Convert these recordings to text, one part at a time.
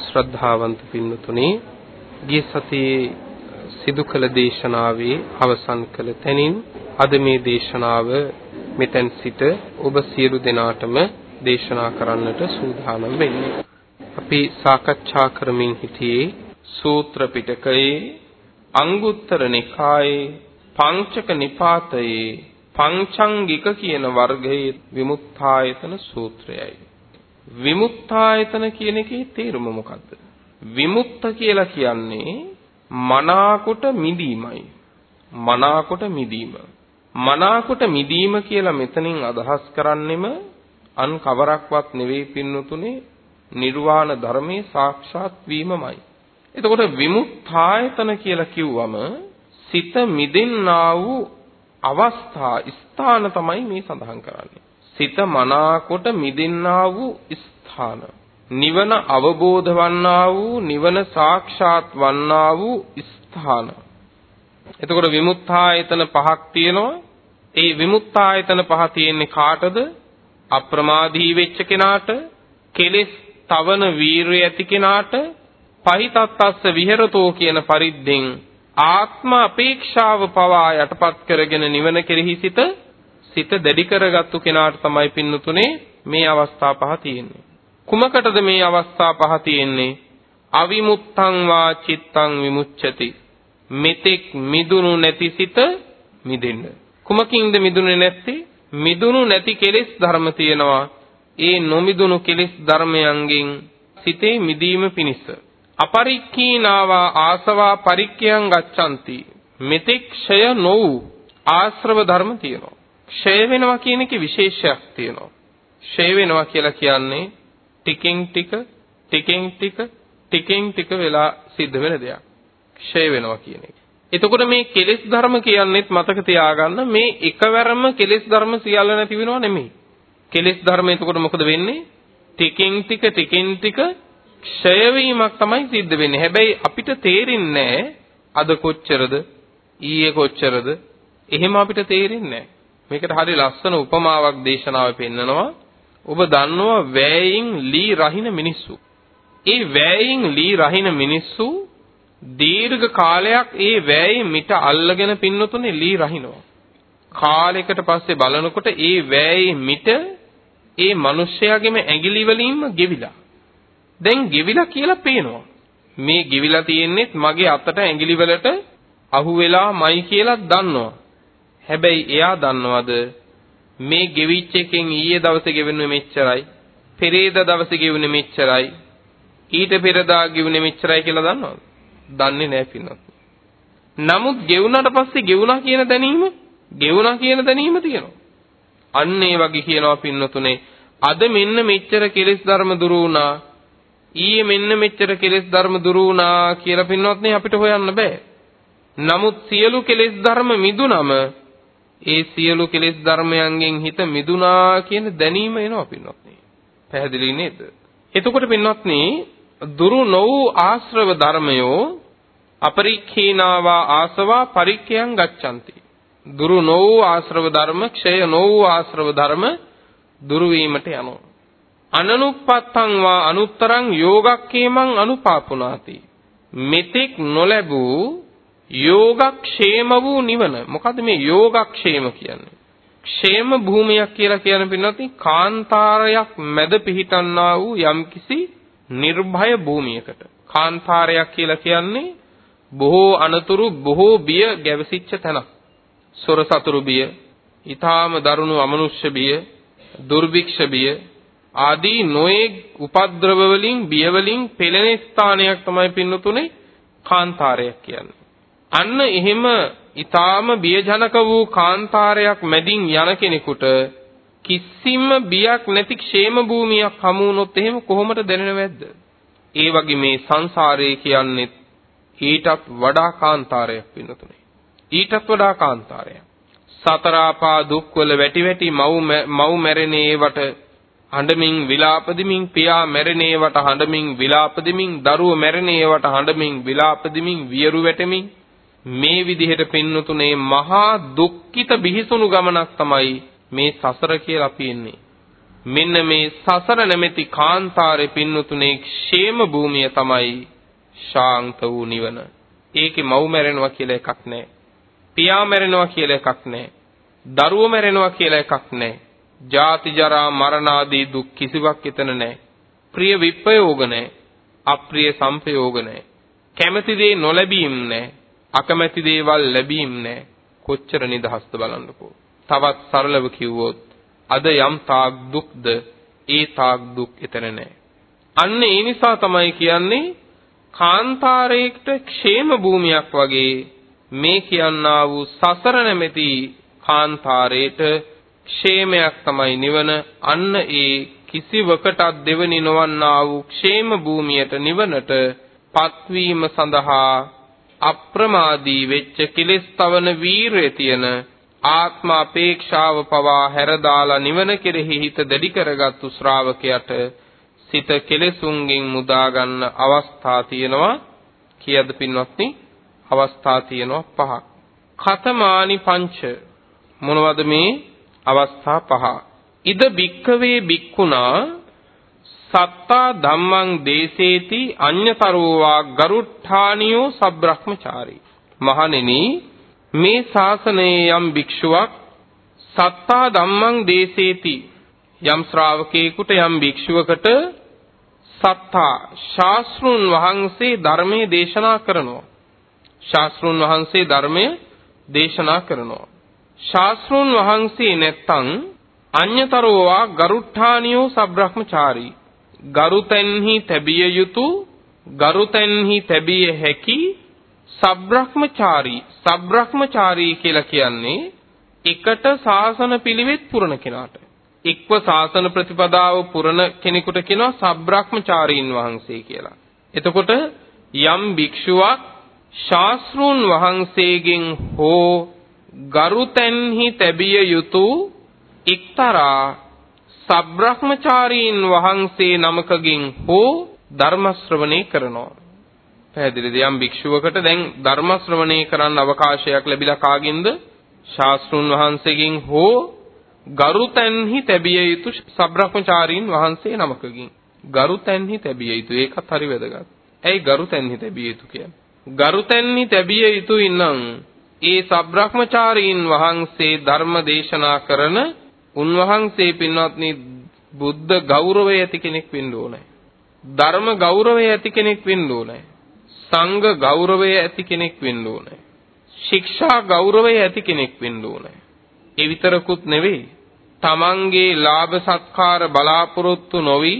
ශ්‍රද්ධාවන්ත පින්නතුනේ ගිය සතියේ සිදු කළ දේශනාවේ අවසන් කළ තැනින් අද මේ දේශනාව මෙතෙන් සිට ඔබ සියලු දෙනාටම දේශනා කරන්නට සූදානම් වෙන්නේ. අපි සාකච්ඡා කරමින් සිටියේ සූත්‍ර පිටකයේ අංගුත්තර නිකායේ පංචක නිපාතයේ පංචංගික කියන වර්ගයේ විමුක්තායතන සූත්‍රයයි. විමුක්තායතන කියන එකේ තේරුම මොකද්ද? විමුක්ත කියලා කියන්නේ මනාකොට මිදීමයි. මනාකොට මිදීම. මනාකොට මිදීම කියලා මෙතනින් අදහස් කරන්නෙම අන් කවරක්වත් නෙවෙයි පින්නතුනේ නිර්වාණ ධර්මයේ සාක්ෂාත් වීමමයි. එතකොට විමුක්තායතන කියලා කිව්වම සිත මිදෙන්නා වූ අවස්ථා ස්ථාන තමයි මේ සඳහන් කරන්නේ. සිත මනාකොට මිදෙන්නා වූ ස්ථාන. නිවන අවබෝධ වන්නා වූ නිවන සාක්ෂාත් වන්නා වූ ස්ථාන. එතකොට විමුක්තායතන පහක් තියෙනවා. ඒ විමුක්තායතන පහ තියෙන්නේ කාටද? අප්‍රමාදී වෙච්ච කෙනාට, කෙලෙස් තවන වීරිය ඇති කෙනාට, පහිතත්ස්ස විහෙරතෝ කියන පරිද්දෙන් ආත්ම අපේක්ෂාව පවා යටපත් කරගෙන නිවන කෙරෙහි සිත සිත දැඩි කරගත්තු කෙනාට තමයි පින්නතුනේ මේ අවස්ථා පහ තියෙන්නේ. කුමකටද මේ අවස්ථා පහ තියෙන්නේ? අවිමුත්තං වා චිත්තං විමුච්ඡති. මෙතෙක් මිදුණු නැති සිත මිදෙන්න. කුමකින්ද මිදුනේ නැත්තේ? මිදුණු නැති කෙලෙස් ධර්ම තියෙනවා. ඒ නොමිදුණු කෙලෙස් ධර්මයන්ගෙන් සිතේ මිදීම පිණිස අපරික්ඛීනාවා ආසවා පරික්ඛයන් ගච්ඡanti මෙතෙක් ක්ෂය නොවු ආශ්‍රව ධර්ම තියෙනවා ක්ෂය වෙනවා කියන එකේ විශේෂයක් තියෙනවා. ක්ෂය වෙනවා කියලා කියන්නේ ටිකෙන් ටික ටිකෙන් ටික ටිකෙන් ටික වෙලා සිද්ධ වෙන දෙයක්. ක්ෂය වෙනවා කියන එක. එතකොට මේ කෙලෙස් ධර්ම කියන්නේත් මතක තියාගන්න මේ එකවරම කෙලෙස් ධර්ම සියල්ල නැති වෙනව නෙමෙයි. කෙලෙස් ධර්ම එතකොට මොකද වෙන්නේ? ටිකෙන් ටික ටිකෙන් ටික ක්ෂය වීමක් තමයි සිද්ධ වෙන්නේ. හැබැයි අපිට තේරෙන්නේ අද කොච්චරද ඊයේ කොච්චරද. එහෙම අපිට තේරෙන්නේ මේකට හරි ලස්සන උපමාවක් දේශනාවේ පෙන්නනවා. ඔබ දන්නවා වැයෙන් ලී රහින මිනිස්සු. ඒ වැයෙන් ලී රහින මිනිස්සු දීර්ඝ කාලයක් ඒ වැයේ මිට අල්ලගෙන පින්නතුනේ ලී රහිනවා. කාලයකට පස්සේ බලනකොට ඒ වැයේ මිට ඒ මිනිස්යාගේම ඇඟිලි වලින්ම ගෙවිලා දැන් ගෙවිලා කියලා පේනවා. මේ ගෙවිලා තියෙන්නේත් මගේ අතට ඇඟිලි වලට අහු වෙලාමයි කියලා දන්නවා. හැබැයි එයා දන්නවද මේ ගෙවිච්ච එකෙන් ඊයේ දවසේ ගෙවෙන්නේ මෙච්චරයි. පෙරේද දවසේ ගෙවුනේ මෙච්චරයි. ඊට පෙරදා ගෙවුනේ මෙච්චරයි කියලා දන්නවද? දන්නේ නැහැ පින්නත්. නමුත් ගෙවුනට පස්සේ ගෙවුනා කියන දැනීම ගෙවුනා කියන දැනීම තියෙනවා. අන්න ඒ වගේ කියනවා පින්නතුනේ අද මෙන්න මෙච්චර කෙලෙස් ධර්ම දුරු වුණා ඊයේ මෙන්න මෙච්චර කෙලෙස් ධර්ම දුරු වුණා කියලා පින්වත්නි අපිට හොයන්න බෑ. නමුත් සියලු කෙලෙස් ධර්ම මිදුනම ඒ සියලු කෙලෙස් ධර්මයන්ගෙන් හිත මිදුනා කියන දැනීම එනවා පින්වත්නි. පැහැදිලි නේද? එතකොට පින්වත්නි දුරු නො වූ ආශ්‍රව ධර්මයෝ අපරික්ඛීනාවා ආසවා පරික්ඛයන් ගච්ඡanti. දුරු නො වූ ආශ්‍රව ධර්ම, ක්ෂය නො වූ ආශ්‍රව ධර්ම දුරු වීමට යනවා. අනනුප්පත්තං වා අනුත්තරං යෝගක්ඛේමං අනුපාපුනාති මෙතෙක් නොලැබූ යෝගක්ෂේම වූ නිවන. මොකද්ද මේ යෝගක්ෂේම කියන්නේ? ക്ഷേම භූමියක් කියලා කියන පින්වත්නි කාන්තාරයක් මැද පිහිටන්නා වූ යම්කිසි නිර්භය භූමියකට. කාන්තාරයක් කියලා කියන්නේ බොහෝ අනතුරු බොහෝ බිය ගැවසිච්ච තැනක්. සොර සතුරු බිය, ඊ타ම දරුණු අමනුෂ්‍ය බිය, දුර්භික්ෂ බිය ආදී නොයේ උපද්‍රව වලින් බිය වලින් පෙළෙන ස්ථානයක් තමයි පින්නතුනේ කාන්තාරයක් කියන්නේ. අන්න එහෙම ඊටාම බියජනක වූ කාන්තාරයක් මැදින් යන කෙනෙකුට කිසිම බියක් නැති ക്ഷേම භූමියක් හමු වුණොත් එහෙම කොහොමද දැනෙනවද? ඒ වගේ මේ සංසාරය කියන්නේ ඊටත් වඩා කාන්තාරයක් පින්නතුනේ. ඊටත් වඩා කාන්තාරයක්. සතර ආපා දුක්වල වැටි වැටි මව් මව් මැරෙනේ ඒවට හඬමින් විලාප දෙමින් පියා මැරෙනේවට හඬමින් විලාප දෙමින් දරුව මැරෙනේවට හඬමින් විලාප දෙමින් වියරු වැටෙමින් මේ විදිහට පින්නතුනේ මහා දුක්ඛිත බිහිසුණු ගමනක් තමයි මේ සසර කියලා අපි ඉන්නේ මෙන්න මේ සසර නැමැති කාන්තාරේ පින්නතුනේ ക്ഷേම භූමිය තමයි ශාන්ත වූ නිවන. ඒකේ මව් මැරෙනවා කියලා එකක් නැහැ. පියා මැරෙනවා කියලා එකක් නැහැ. දරුවෝ මැරෙනවා කියලා එකක් නැහැ. ජාති ජරා මරණ ආදී දුක් කිසිවක් එතන නැහැ. ප්‍රිය විප්‍රයෝග නැහැ. අප්‍රිය සංපයෝග නැහැ. කැමැති දේ නොලැබීම් නැහැ. අකමැති දේවල් ලැබීම් නැහැ. කොච්චර නිදහස්ද බලන්නකෝ. තවත් සරලව කිව්වොත් අද යම් තාක් දුක්ද ඒ තාක් දුක් එතන නැහැ. අන්න ඒ නිසා තමයි කියන්නේ කාන්තාරයකට ക്ഷേම භූමියක් වගේ මේ කියන්නා වූ සසර නැමැති කාන්තාරයට ക്ഷേමයක් තමයි නිවන අන්න ඒ කිසිවකට දෙවනි නොවන්නා වූ ക്ഷേම භූමියට නිවනට පත්වීම සඳහා අප්‍රමාදී වෙච්ච කෙලෙස් තවන වීරය තියෙන ආත්ම අපේක්ෂාව පවා හැරදාලා නිවන කෙරෙහි හිත දැඩි කරගත්තු ශ්‍රාවකයට සිත කෙලෙසුන්ගෙන් මුදා ගන්න අවස්ථා තියෙනවා. කීයද පින්වත්නි? අවස්ථා තියෙනවා පහක්. කතමානි පංච. මොනවද මේ අවස්ථා පහ? ඉද බික්කවේ බික්කුණා සත්තා ධම්මං දේසේති අඤ්‍යතරෝවා ගරුට්ඨානියෝ සබ්‍රහ්මචාරී. මහණෙනි මේ ශාසනයේ යම් භික්ෂුවක් සත්තා ධම්මං දේසේති යම් ශ්‍රාවකයෙකුට යම් භික්ෂුවකට සත්තා ශාස්ත්‍රුන් වහන්සේ ධර්මයේ දේශනා කරනවා. ශාස්ත්‍රුන් වහන්සේ ධර්මයේ දේශනා කරනවා. ශාස්ත්‍රුන් වහන්සේ නැත්තම් අඤ්‍යතරෝවා ගරුට්ඨානියෝ සබ්‍රහ්මචාරී. ගරුතෙන්හි තැබිය යුතු ගරුතෙන්හි තැබිය හැකි සබ්‍රහ්මචාරී සබ්‍රහ්මචාරී කියලා කියන්නේ එකට සාසන පිළිවෙත් පුරන කෙනාට එක්ව සාසන ප්‍රතිපදාව පුරන කෙනෙකුට කියනවා සබ්‍රහ්මචාරීන් වහන්සේ කියලා. එතකොට යම් භික්ෂුවක් ශාස්ත්‍රූන් වහන්සේගෙන් හෝ ගරුතෙන්හි තැබිය යුතු එක්තරා සබ්‍රහ්මචාරීන් වහන්සේ නමකගෙන් හෝ ධර්ම ශ්‍රවණේ කරනවා. පැහැදිලිද? යම් භික්ෂුවකට දැන් ධර්ම ශ්‍රවණේ කරන්න අවකාශයක් ලැබිලා කාගින්ද? ශාස්ත්‍රුන් වහන්සේගෙන් හෝ ගරුතැන්හි තැබිය යුතු සබ්‍රහ්මචාරීන් වහන්සේ නමකගෙන්. ගරුතැන්හි තැබිය යුතු ඒකත් හරි වැදගත්. ඇයි ගරුතැන්හි තැබිය යුතු කියන්නේ? ගරුතැන්හි තැබිය යුතුයි නම් ඒ සබ්‍රහ්මචාරීන් වහන්සේ ධර්ම දේශනා කරන උන්වහන්සේ පින්වත්නි බුද්ධ ගෞරවය ඇති කෙනෙක් වෙන්න ඕනේ. ධර්ම ගෞරවය ඇති කෙනෙක් වෙන්න ඕනේ. සංඝ ගෞරවය ඇති කෙනෙක් වෙන්න ඕනේ. ශික්ෂා ගෞරවය ඇති කෙනෙක් වෙන්න ඕනේ. ඒ විතරකුත් නෙවෙයි. තමන්ගේ ලාභ සත්කාර බලාපොරොත්තු නොවි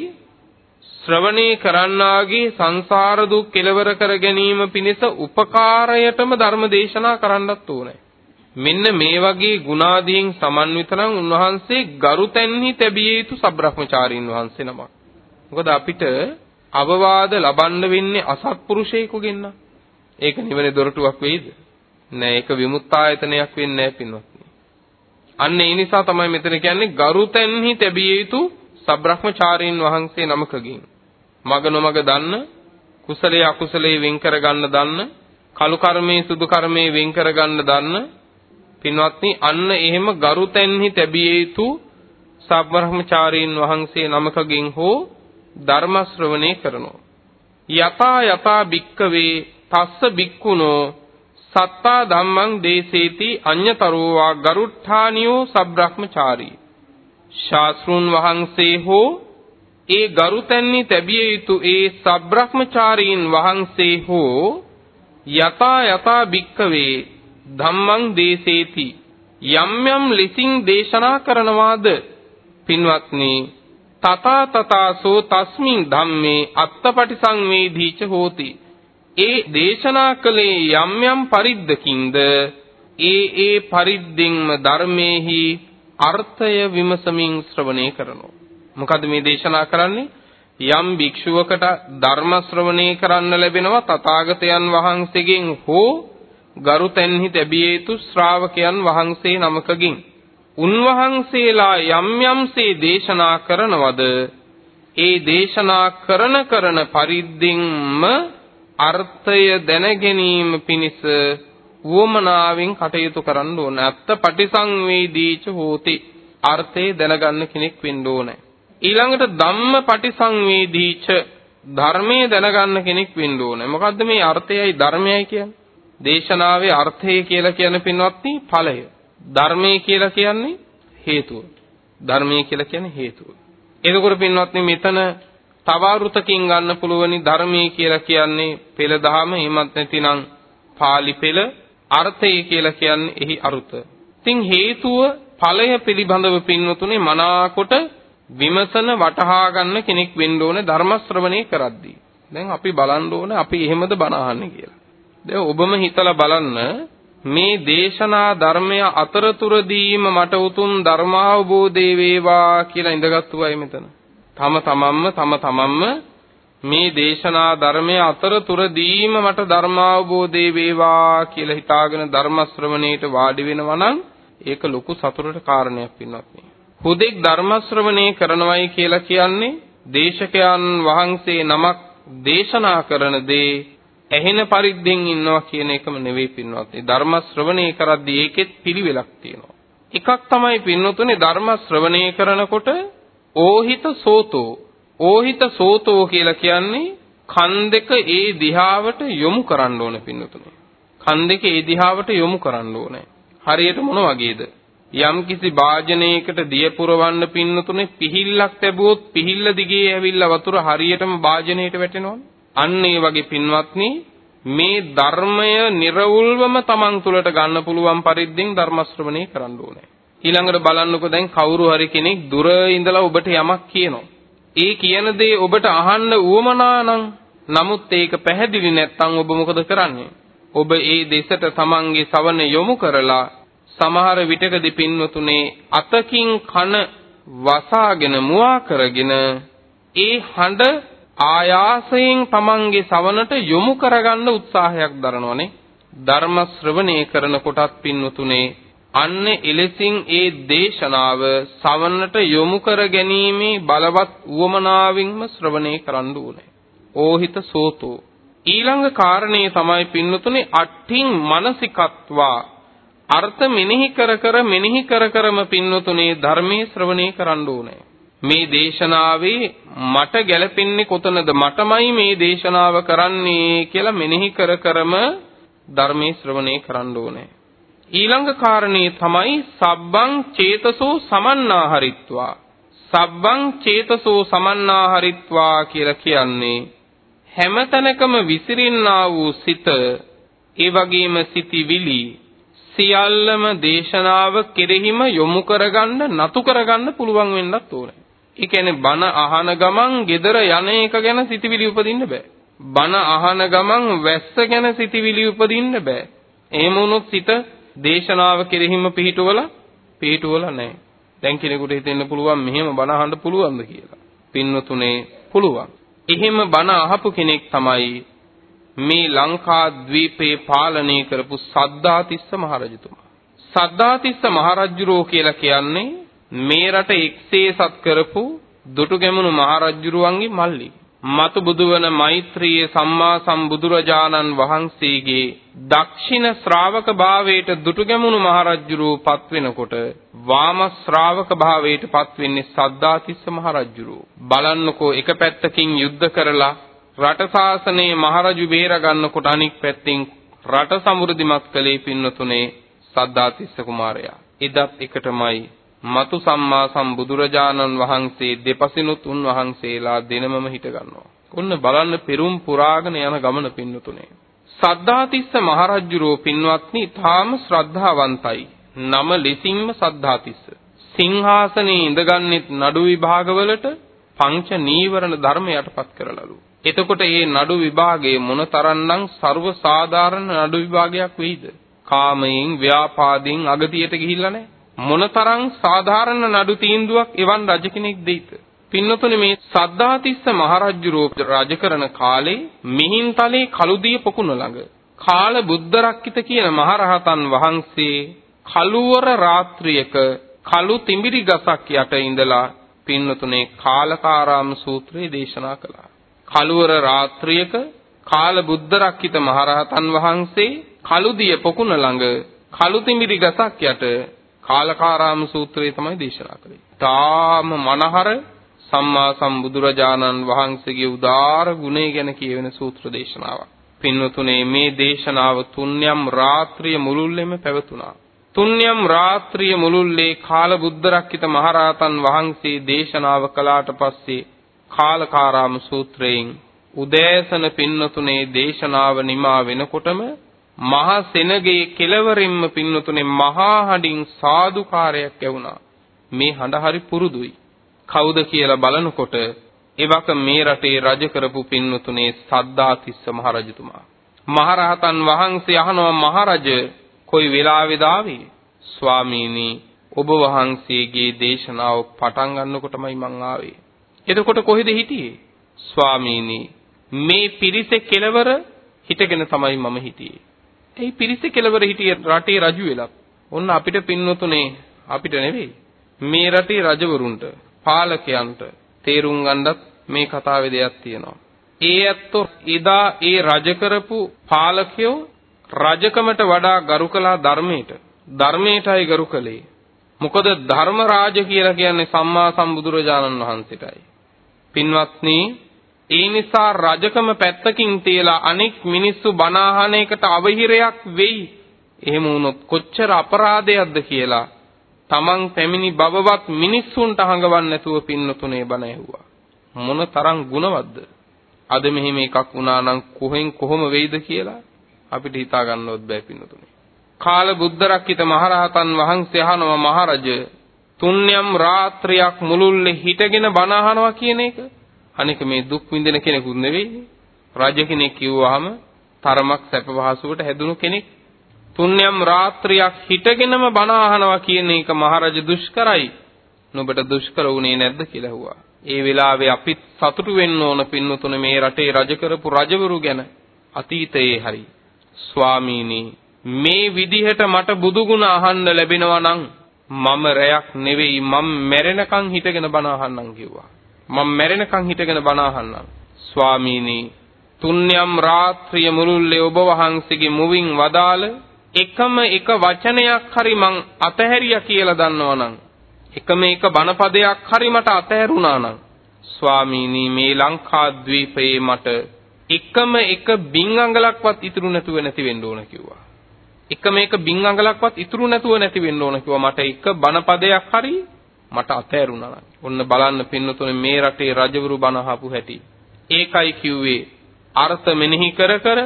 ශ්‍රවණේ කරන්නාගේ සංසාර දුක් කෙලවර කර ගැනීම පිණිස උපකාරයටම ධර්ම දේශනා කරන්නත් ඕනේ. මෙන්න මේ වගේ ගුණාදීන් සමන්විත නම් උන්වහන්සේ ගරුතැන්හි තැබිය යුතු සබ්‍රහ්මචාරීන් වහන්සේ නමක්. මොකද අපිට අවවාද ලබන්න වෙන්නේ අසත්පුරුෂයෙකුගෙන් නම්. ඒක නිවනේ දොරටුවක් වෙයිද? නෑ ඒක විමුක්තායතනයක් වෙන්නේ නෑ පින්වත්නි. අන්න ඒ නිසා තමයි මෙතන කියන්නේ ගරුතැන්හි තැබිය යුතු සබ්‍රහ්මචාරීන් වහන්සේ නමකගෙන්. මග නොමග දන්න කුසලයේ අකුසලයේ වෙන් කර ගන්න දන්න කලු කර්මයේ සුදු කර්මයේ වෙන් කර ගන්න දන්න පින්වත්නි අන්න එහෙම ගරුතැන්හි තැබිය යුතු සබ්‍රහ්මචාරීන් වහන්සේ නමකගෙන් හෝ ධර්ම ශ්‍රවණය කරනවා. යතා යතා භික්කවේ තස්ස භික්ඛුනෝ සත්තා ධම්මං දේසේති අඤ්‍යතරෝවා ගරුට්ඨානියෝ සබ්‍රහ්මචාරී. ශාස්ත්‍රුන් වහන්සේ හෝ ඒ ගරුතැන්හි තැබිය යුතු ඒ සබ්‍රහ්මචාරීන් වහන්සේ හෝ යතා යතා භික්කවේ ධම්මං දේසේති. යම් යම් ලෙසින් දේශනා කරනවාද? පින්වත්නි තථා තථාසෝ තස්මින් ධම්මේ අත්තපටිසංවේදීච හෝති. ඒ දේශනා කළේ යම් යම් පරිද්දකින්ද? ඒ ඒ පරිද්දෙන්ම ධර්මේහි අර්ථය විමසමින් ශ්‍රවණය කරනවා. මොකද මේ දේශනා කරන්නේ? යම් භික්ෂුවකට ධර්ම ශ්‍රවණය කරන්න ලැබෙනවා තථාගතයන් වහන්සේගෙන් හෝ ගරුතැන්හි තැබිය යුතු ශ්‍රාවකයන් වහන්සේ නමකකින් උන්වහන්සේලා යම් යම්සේ දේශනා කරනවද ඒ දේශනා කරන කරන පරිද්දෙන්ම අර්ථය දැන ගැනීම පිණිස වුවමනාවෙන් කටයුතු කරන්න ඕන. අත්ත පටිසංවේදීච හෝති. අර්ථය දැනගන්න කෙනෙක් වෙන්න ඕනේ. ඊළඟට ධම්ම පටිසංවේදීච ධර්මයේ දැනගන්න කෙනෙක් වෙන්න ඕනේ. මොකද්ද මේ අර්ථයයි ධර්මයයි කියන්නේ? දේශනාවේ අර්ථය කියලා කියන පින්වත්නි ඵලය. ධර්මයේ කියලා කියන්නේ හේතුව. ධර්මයේ කියලා කියන්නේ හේතුව. එතකොට පින්වත්නි මෙතන තව අරුතකින් ගන්න පුළුවනි ධර්මයේ කියලා කියන්නේ පෙළ දහම එහෙමත් නැතිනම් pāli පෙළ අර්ථය කියලා කියන්නේ එහි අරුත. ඉතින් හේතුව ඵලය පිළිබඳව පින්වතුනේ මනාකොට විමසන වටහා ගන්න කෙනෙක් වෙන්න ඕනේ ධර්ම ශ්‍රවණය කරද්දී. දැන් අපි බලන්න ඕනේ අපි එහෙමද බණ අහන්නේ කියලා. දැන් ඔබම හිතලා බලන්න මේ දේශනා ධර්මය අතරතුරදීම මට උතුම් ධර්මාවබෝධය වේවා කියලා ඉඳගත්තු අය මෙතන. තම තමන්ම තම තමන්ම මේ දේශනා ධර්මයේ අතරතුරදීම මට ධර්මාවබෝධය වේවා කියලා හිතාගෙන ධර්ම ශ්‍රවණයට වාඩි වෙනවා නම් ඒක ලොකු සතුටට කාරණයක් පින්වත්නි. හුදෙක් ධර්ම ශ්‍රවණය කරනවයි කියලා කියන්නේ දේශකයන් වහන්සේ නමක් දේශනා කරන දේ ඇහෙන පරිද්දෙන් ඉන්නවා කියන එකම නෙවෙයි පින්වත්නි. ධර්ම ශ්‍රවණය කරද්දී ඒකෙත් පිළිවෙලක් තියෙනවා. එකක් තමයි පින්වතුනි ධර්ම ශ්‍රවණය කරනකොට ඕහිත සෝතෝ ඕහිත සෝතෝ කියලා කියන්නේ කන් දෙක ඒ දිහාවට යොමු කරන්න ඕන පින්නතුනේ. කන් දෙක ඒ දිහාවට යොමු කරන්න ඕනේ. හරියට මොන වගේද? යම්කිසි වාජනයකට දිය පුරවන්න පින්නතුනේ පිහිල්ලක් ලැබුවොත් පිහිල්ල දිගේ ඇවිල්ලා වතුර හරියටම වාජනයට වැටෙනවනේ. අන්න ඒ වගේ පින්වත්නි මේ ධර්මය නිර්වුල්වම Taman තුලට ගන්න පුළුවන් පරිද්දෙන් ධර්ම ශ්‍රවණය කරන්න ඕනේ. ඊළඟට බලන්නකෝ දැන් කවුරු හරි කෙනෙක් දුර ඉඳලා ඔබට යමක් කියනවා. ඒ කියන දේ ඔබට අහන්න උවමනා නම් නමුත් ඒක පැහැදිලි නැත්නම් ඔබ මොකද කරන්නේ? ඔබ ඒ දෙසට තමන්ගේ සවන යොමු කරලා සමහර විටකදී පින්වතුනේ අතකින් කන වසාගෙන මුවා කරගෙන ඒ හඬ ආයාසයෙන් තමන්ගේ සවනට යොමු කරගන්න උත්සාහයක් දරනවනේ ධර්ම ශ්‍රවණය කරන කොටත් පින්වතුනේ අන්න එලෙසින් ඒ දේශනාව සවන්නට යොමු කර ගැනීමේ බලවත් උවමනාවින්ම ශ්‍රවණය කරන්න ඕනේ. ඕහිත සෝතෝ ඊළඟ කාරණේ තමයි පින්නතුනේ අට්ඨින් මානසිකත්වා අර්ථ මෙනෙහි කර කර මෙනෙහි කර කරම පින්නතුනේ ධර්මයේ ශ්‍රවණය කරන්න ඕනේ. මේ දේශනාවේ මට ගැලපෙන්නේ කොතනද මටමයි මේ දේශනාව කරන්නේ කියලා මෙනෙහි කර කරම ධර්මයේ ශ්‍රවණය කරන්න ඕනේ. ඊළඟ කාරණේ තමයි සබ්බං චේතසෝ සමන්නාහරිත්වා සබ්බං චේතසෝ සමන්නාහරිත්වා කියලා කියන්නේ හැමතැනකම විසිරින්නා වූ සිත ඒ වගේම සිටිවිලි සියල්ලම දේශනාව කෙරෙහිම යොමු කරගන්න නතු කරගන්න පුළුවන් වෙන්නත් ඕනේ. ඒ කියන්නේ බණ අහන ගමන් gedara යන එක ගැන සිටිවිලි උපදින්න බෑ. බණ අහන ගමන් වැස්ස ගැන සිටිවිලි උපදින්න බෑ. එහෙම වුණොත් සිත දේශනාව කෙරෙහිම පිහිටුවලා පිහිටුවලා නැහැ. දැන් කෙනෙකුට හිතෙන්න පුළුවන් මෙහෙම බණ අහන්න පුළුවන්ද කියලා. පින්නතුනේ පුළුවන්. එහෙම බණ අහපු කෙනෙක් තමයි මේ ලංකා ද්වීපේ පාලනය කරපු සද්ධාතිස්ස මහරජතුමා. සද්ධාතිස්ස මහරජුරෝ කියලා කියන්නේ මේ රට එක්සේසත් කරපු දුටුගැමුණු මහරජුරුවන්ගේ මල්ලි. මතු බුදුවන මෛත්‍රී සම්මා සම්බුදුරජාණන් වහන්සේගේ දක්ෂින ශ්‍රාවක භාවයට දුටුගැමුණු මහරජුරු පත් වෙනකොට වාම ශ්‍රාවක භාවයට පත් වෙන්නේ සද්ධාතිස්ස මහරජුරු බලන්නකෝ එක පැත්තකින් යුද්ධ කරලා රට ශාසනයේ මහරජු බේර ගන්නකොට අනික් පැත්තෙන් රට සමෘද්ධිමත් කළේ පින්නතුනේ සද්ධාතිස්ස කුමාරයා එදත් එකටමයි මතු සම්මා සම්බුදුරජාණන් වහන්සේ දෙපසිනුත් උන්වහන්සේලා දෙනමම හිට ගන්නවා. ඔන්න බලන්න පෙරුම් පුරාගෙන යන ගමන පින්නතුනේ. සද්ධාතිස්ස මහරජුරෝ පින්වත්නි තාම ශ්‍රද්ධාවන්තයි. නම ලෙසින්ම සද්ධාතිස්ස. සිංහාසනේ ඉඳගන්නෙත් නඩු විභාගවලට පංච නීවරණ ධර්ම යටපත් කරලලු. එතකොට මේ නඩු විභාගයේ මොනතරම්නම් ਸਰව සාධාරණ නඩු විභාගයක් වෙයිද? කාමයෙන්, ව්‍යාපාදයෙන් අගතියට ගිහිල්ලා නැහැ. මොනතරම් සාධාරණ නඩු තීන්දුවක් එවන් රජ කෙනෙක් දෙයිද? පින්නතුනේ මේ සද්ධාතිස්ස මහරජුරෝ රජ කරන කාලේ මිහින්තලේ කළුදිය පොකුණ ළඟ කාල බුද්ධ රක්කිත කියන මහරහතන් වහන්සේ කළුවර රාත්‍රියක කළු තිඹිරි ගසක් යට ඉඳලා පින්නතුනේ කාලකාරාම සූත්‍රය දේශනා කළා. කළුවර රාත්‍රියක කාල බුද්ධ රක්කිත මහරහතන් වහන්සේ කළුදිය පොකුණ ළඟ කළු තිඹිරි ගසක් යට කාලකාරාම සූත්‍රය තමයි දේශනා කළේ. තාම මනහර සම්මා සම්බුදුරජාණන් වහන්සේගේ උදාාර ගුණය ගැන කියවෙන සූත්‍ර දේශනාවක්. පින්වතුනේ මේ දේශනාව තුන්යම් රාත්‍රිය මුළුල්ලෙම පැවතුණා. තුන්යම් රාත්‍රිය මුළුල්ලේ කාල බුද්ධරක්කිත මහරහතන් වහන්සේ දේශනාව කළාට පස්සේ කාලකාරාම සූත්‍රයෙන් උදෑසන පින්නතුනේ දේශනාව නිමා වෙනකොටම මහා සෙනගේ කෙලවරින්ම පින්නතුනේ මහා හඬින් සාදුකාරයක් ඇවුනා. මේ හඬ හරි පුරුදුයි. කවුද කියලා බලනකොට එවක මේ රටේ රජ කරපු පින්නතුනේ සද්දාතිස්ස මහරජතුමා. මහරහතන් වහන්සේ අහනවා මහරජ කොයි වෙලාවේද ආවේ? ස්වාමීනි ඔබ වහන්සේගේ දේශනාව පටන් ගන්නකොටමයි මං ආවේ. එතකොට කොහෙද හිටියේ? ස්වාමීනි මේ පිරිසේ කෙලවර හිටගෙන තමයි මම හිටියේ. ඒ පිරිසේ කෙලවර හිටියේ රටේ රජු වෙලා. ඔන්න අපිට පින්නතුනේ අපිට නෙවෙයි. මේ රටේ රජවරුන්ට පාලකයන්ට තේරුම් ගන්නත් මේ කතාවේ දෙයක් තියෙනවා. ඒ ඇත්තෝ එදා ඒ රජ කරපු පාලකයෝ රජකමට වඩා ගරු කළා ධර්මයට. ධර්මයටයි ගරු කළේ. මොකද ධර්ම රාජ කියලා කියන්නේ සම්මා සම්බුදුරජාණන් වහන්සේටයි. පින්වත්නි ඒ නිසා රජකම පැත්තකින් තියලා අනෙක් මිනිස්සු බණ අහන එකට අවහිරයක් වෙයි. එහෙම වුණොත් කොච්චර අපරාධයක්ද කියලා තමන් පැමිණි බවවත් මිනිස්සුන්ට හඟවන්න නැතුව පින්නතුනේ බණ ඇහුවා. මොන තරම් ගුණවත්ද? අද මෙහෙම එකක් වුණා නම් කොහෙන් කොහොම වෙයිද කියලා අපිට හිතා ගන්නවත් බෑ පින්නතුනේ. කාල බුද්ධ රක්කිත මහරහතන් වහන්සේ අහනවා මහරජ තුන්යම් රාත්‍රියක් මුළුල්ලේ හිටගෙන බණ අහනවා කියන එක අනික මේ දුක් විඳින කෙනෙකුත් නෙවෙයි රජ කෙනෙක් කිව්වහම තරමක් සැප පහසුවට හැදුණු කෙනෙක්. තුන්යම් රාත්‍රියක් හිටගෙනම බණ අහනවා කියන එක මහරජ දුෂ්කරයි. නුඹට දුෂ්කර වුණේ නැද්ද කියලා ඇහුවා. ඒ වෙලාවේ අපිත් සතුටු වෙන්න ඕන පින්නතුනේ මේ රටේ රජ කරපු රජවරු ගැන. අතීතයේ හරි. ස්වාමීනි මේ විදිහට මට බුදුගුණ අහන්න ලැබෙනවා නම් මම රැයක් නෙවෙයි මම මැරෙනකන් හිටගෙන බණ අහන්නම් කිව්වා. මම මැරෙනකන් හිටගෙන බණ අහන්නම්. ස්වාමීනි තුන්යම් රාත්‍රිය මුළුල්ලේ ඔබ වහන්සේගේ මුවින් වදාළ එකම එක වචනයක් හරි මං අතහැරියා කියලා දන්නවනම් එකම එක බණපදයක් හරි මට අතහැරුණා නම් ස්වාමීනි මේ ලංකාද්වීපයේ මට එකම එක බින් අඟලක්වත් ඉතුරු නැතුව නැති වෙන්න ඕන කිව්වා. එකම එක බින් අඟලක්වත් ඉතුරු නැතුව නැති වෙන්න ඕන කිව්වා. මට එක බණපදයක් හරි මට අතෑරුණා නම්. ඔන්න බලන්න පින්නතුනේ මේ රටේ රජවරු බණ අහපු හැටි. ඒකයි කිව්වේ අර්ථ මෙනෙහි කර කර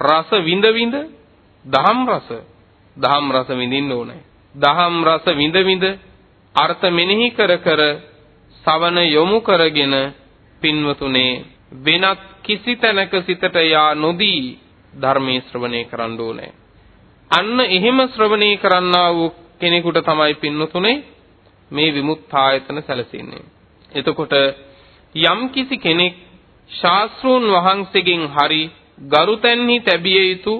රස විඳ විඳ දහම් රස දහම් රස විඳින්න ඕනේ. දහම් රස විඳ විඳ අර්ථ මෙනෙහි කර කර සවන යොමු කරගෙන පින්වතුනේ වෙනත් කිසි තැනක සිතට යා නොදී ධර්මයේ ශ්‍රවණය කරන්න ඕනේ. අන්න එහෙම ශ්‍රවණය කරන්නා වූ කෙනෙකුට තමයි පින්නතුනේ මේ විමුක්තායතන සැලසෙන්නේ. එතකොට යම් කිසි කෙනෙක් ශාස්ත්‍රූන් වහන්සේගෙන් හරි ගරුතැන්හි තැබිය යුතු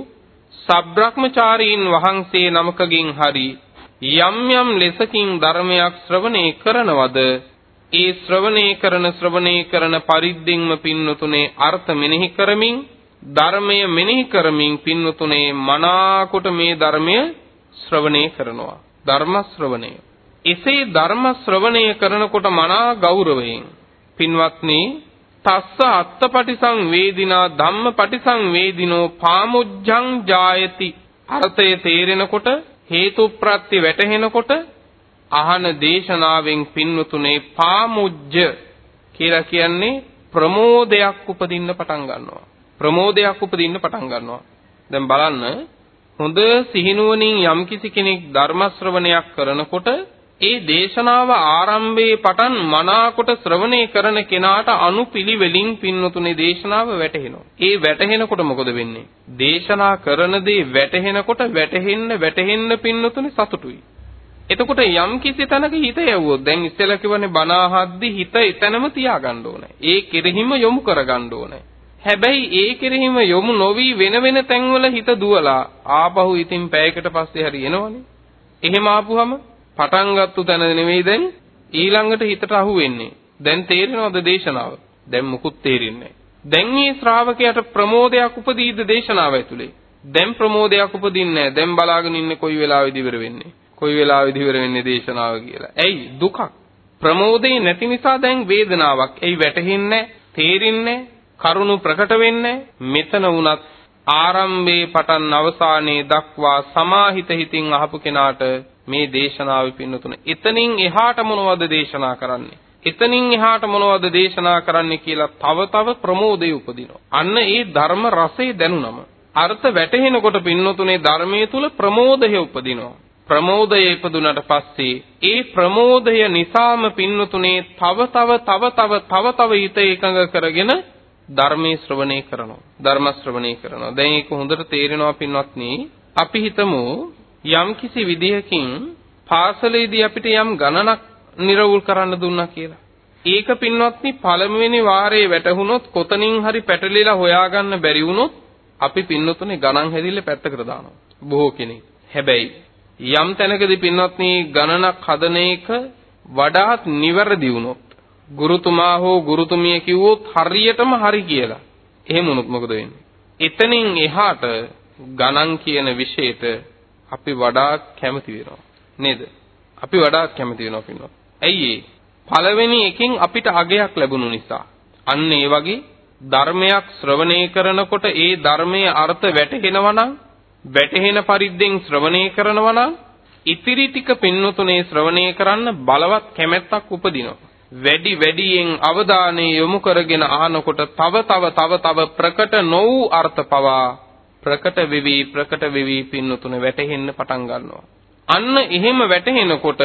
සබ්‍රක්‍මචාරීන් වහන්සේ නමකගෙන් හරි යම් යම් ලෙසකින් ධර්මයක් ශ්‍රවණය කරනවද? ඒ ශ්‍රවණය කරන ශ්‍රවණය කරන පරිද්දෙන්ම පින්නතුනේ අර්ථ මෙනෙහි කරමින් ධර්මය මෙනෙහි කරමින් පින්නතුනේ මනාකොට මේ ධර්මය ශ්‍රවණය කරනවා. ධර්ම ශ්‍රවණය. එසේ ධර්ම ශ්‍රවණය කරනකොට මනා ගෞරවයෙන්. පින්වත්නි තස්ස අත්තපටිසං වේදිනා ධම්මපටිසං වේදිනෝ පාමුජ්ජං ජායති. අර්ථය තේරෙනකොට හේතුප්‍රත්‍ය වැටහෙනකොට අහන දේශනාවෙන් පින්වතුනේ පාමුජ්ජ කියලා කියන්නේ ප්‍රමෝදයක් උපදින්න පටන් ගන්නවා. ප්‍රමෝදයක් උපදින්න පටන් ගන්නවා. දැන් බලන්න හොඳ සිහිනුවණින් යම්කිසි කෙනෙක් ධර්ම ශ්‍රවණයක් කරනකොට ඒ දේශනාව ආරම්භයේ පටන් මනාකොට ශ්‍රවණය කරන කෙනාට අනුපිළිවෙලින් පින්නතුනේ දේශනාව වැටහෙනවා. ඒ වැටහෙනකොට මොකද වෙන්නේ? දේශනා කරන දේ වැටහෙනකොට වැටහෙන්න වැටහෙන්න පින්නතුනේ සතුටුයි. එතකොට යම් කිසි තැනක හිත යවුවොත් දැන් ඉස්සෙල්ලා කිව්වනේ බණ අහද්දි හිත එතනම තියාගන්න ඕනේ. ඒ කෙරෙහිම යොමු කරගන්න ඕනේ. හැබැයි ඒ කෙරෙහිම යොමු නොවි වෙන වෙන තැන්වල හිත දුවලා ආපහු ඉතින් පැයකට පස්සේ හරි එනවනේ. එහෙම ආපුවම පටන් ගත්තු තැන නෙවෙයි දැන් ඊළඟට හිතට අහු වෙන්නේ. දැන් තේරෙනවද දේශනාව? දැන් මුකුත් තේරෙන්නේ දැන් මේ ශ්‍රාවකයාට ප්‍රමෝදයක් උපදීද දේශනාව ඇතුලේ? දැන් ප්‍රමෝදයක් උපදින්නේ දැන් බලාගෙන ඉන්නේ කොයි වෙලාවෙද ඉවර වෙන්නේ? කොයි වෙලාවෙද ඉවර වෙන්නේ දේශනාව කියලා. ඇයි? දුකක්. ප්‍රමෝදේ නැති නිසා දැන් වේදනාවක්. එයි වැටහෙන්නේ තේරෙන්නේ කරුණු ප්‍රකට වෙන්නේ මෙතන වුණත් ආරම්භයේ පටන් අවසානයේ දක්වා සමාහිත හිතින් අහපු කෙනාට මේ දේශනාවේ පින්නතුන එතනින් එහාට මොනවද දේශනා කරන්නේ එතනින් එහාට මොනවද දේශනා කරන්නේ කියලා තව තව ප්‍රමෝදය උපදිනවා අන්න ඒ ධර්ම රසය දැනුනම අර්ථ වැටහෙනකොට පින්නතුනේ ධර්මයේ තුල ප්‍රමෝදය උපදිනවා ප්‍රමෝදය ඉපදුනට පස්සේ ඒ ප්‍රමෝදය නිසාම පින්නතුනේ තව තව තව තව තව තව හිත එකඟ කරගෙන ධර්මයේ ශ්‍රවණය කරනවා. ධර්ම ශ්‍රවණය කරනවා. දැන් ඒක හොඳට තේරෙනවා පින්වත්නි. අපි හිතමු යම්කිසි විදිහකින් පාසලේදී අපිට යම් ගණනක් නිරවුල් කරන්න දුන්නා කියලා. ඒක පින්වත්නි පළමුවෙනි වාරයේ වැටහුනොත් කොතනින් හරි පැටලිලා හොයාගන්න බැරි වුණොත් අපි පින්නතුනේ ගණන් හැදිල්ල පැත්තකට දානවා. බොහෝ කෙනෙක්. හැබැයි යම් තැනකදී පින්වත්නි ගණනක් හදන එක වඩාත් නිවැරදි වුණොත් ගුරුතුමා හෝ ගුරුතුමිය කිව්වොත් හරියටම හරි කියලා. එහෙම වුණොත් මොකද වෙන්නේ? එතනින් එහාට ගණන් කියන විෂයට අපි වඩා කැමති වෙනවා. නේද? අපි වඩා කැමති වෙනවා පින්වත්. ඇයි ඒ? පළවෙනි එකෙන් අපිට අගයක් ලැබුණු නිසා. අන්න ඒ වගේ ධර්මයක් ශ්‍රවණය කරනකොට ඒ ධර්මයේ අර්ථ වැටහෙනවා නම් වැටහෙන පරිද්දෙන් ශ්‍රවණය කරනවා නම් ඉතිරි ටික පින්නතුනේ ශ්‍රවණය කරන්න බලවත් කැමැත්තක් උපදිනවා. වැඩි වැඩියෙන් අවධානය යොමු කරගෙන අහනකොට තව තව තව තව ප්‍රකට නො වූ අර්ථ පවා ප්‍රකට වෙවි ප්‍රකට වෙවි පින්නතුන වැටහෙන්න පටන් ගන්නවා. අන්න එහෙම වැටහෙනකොට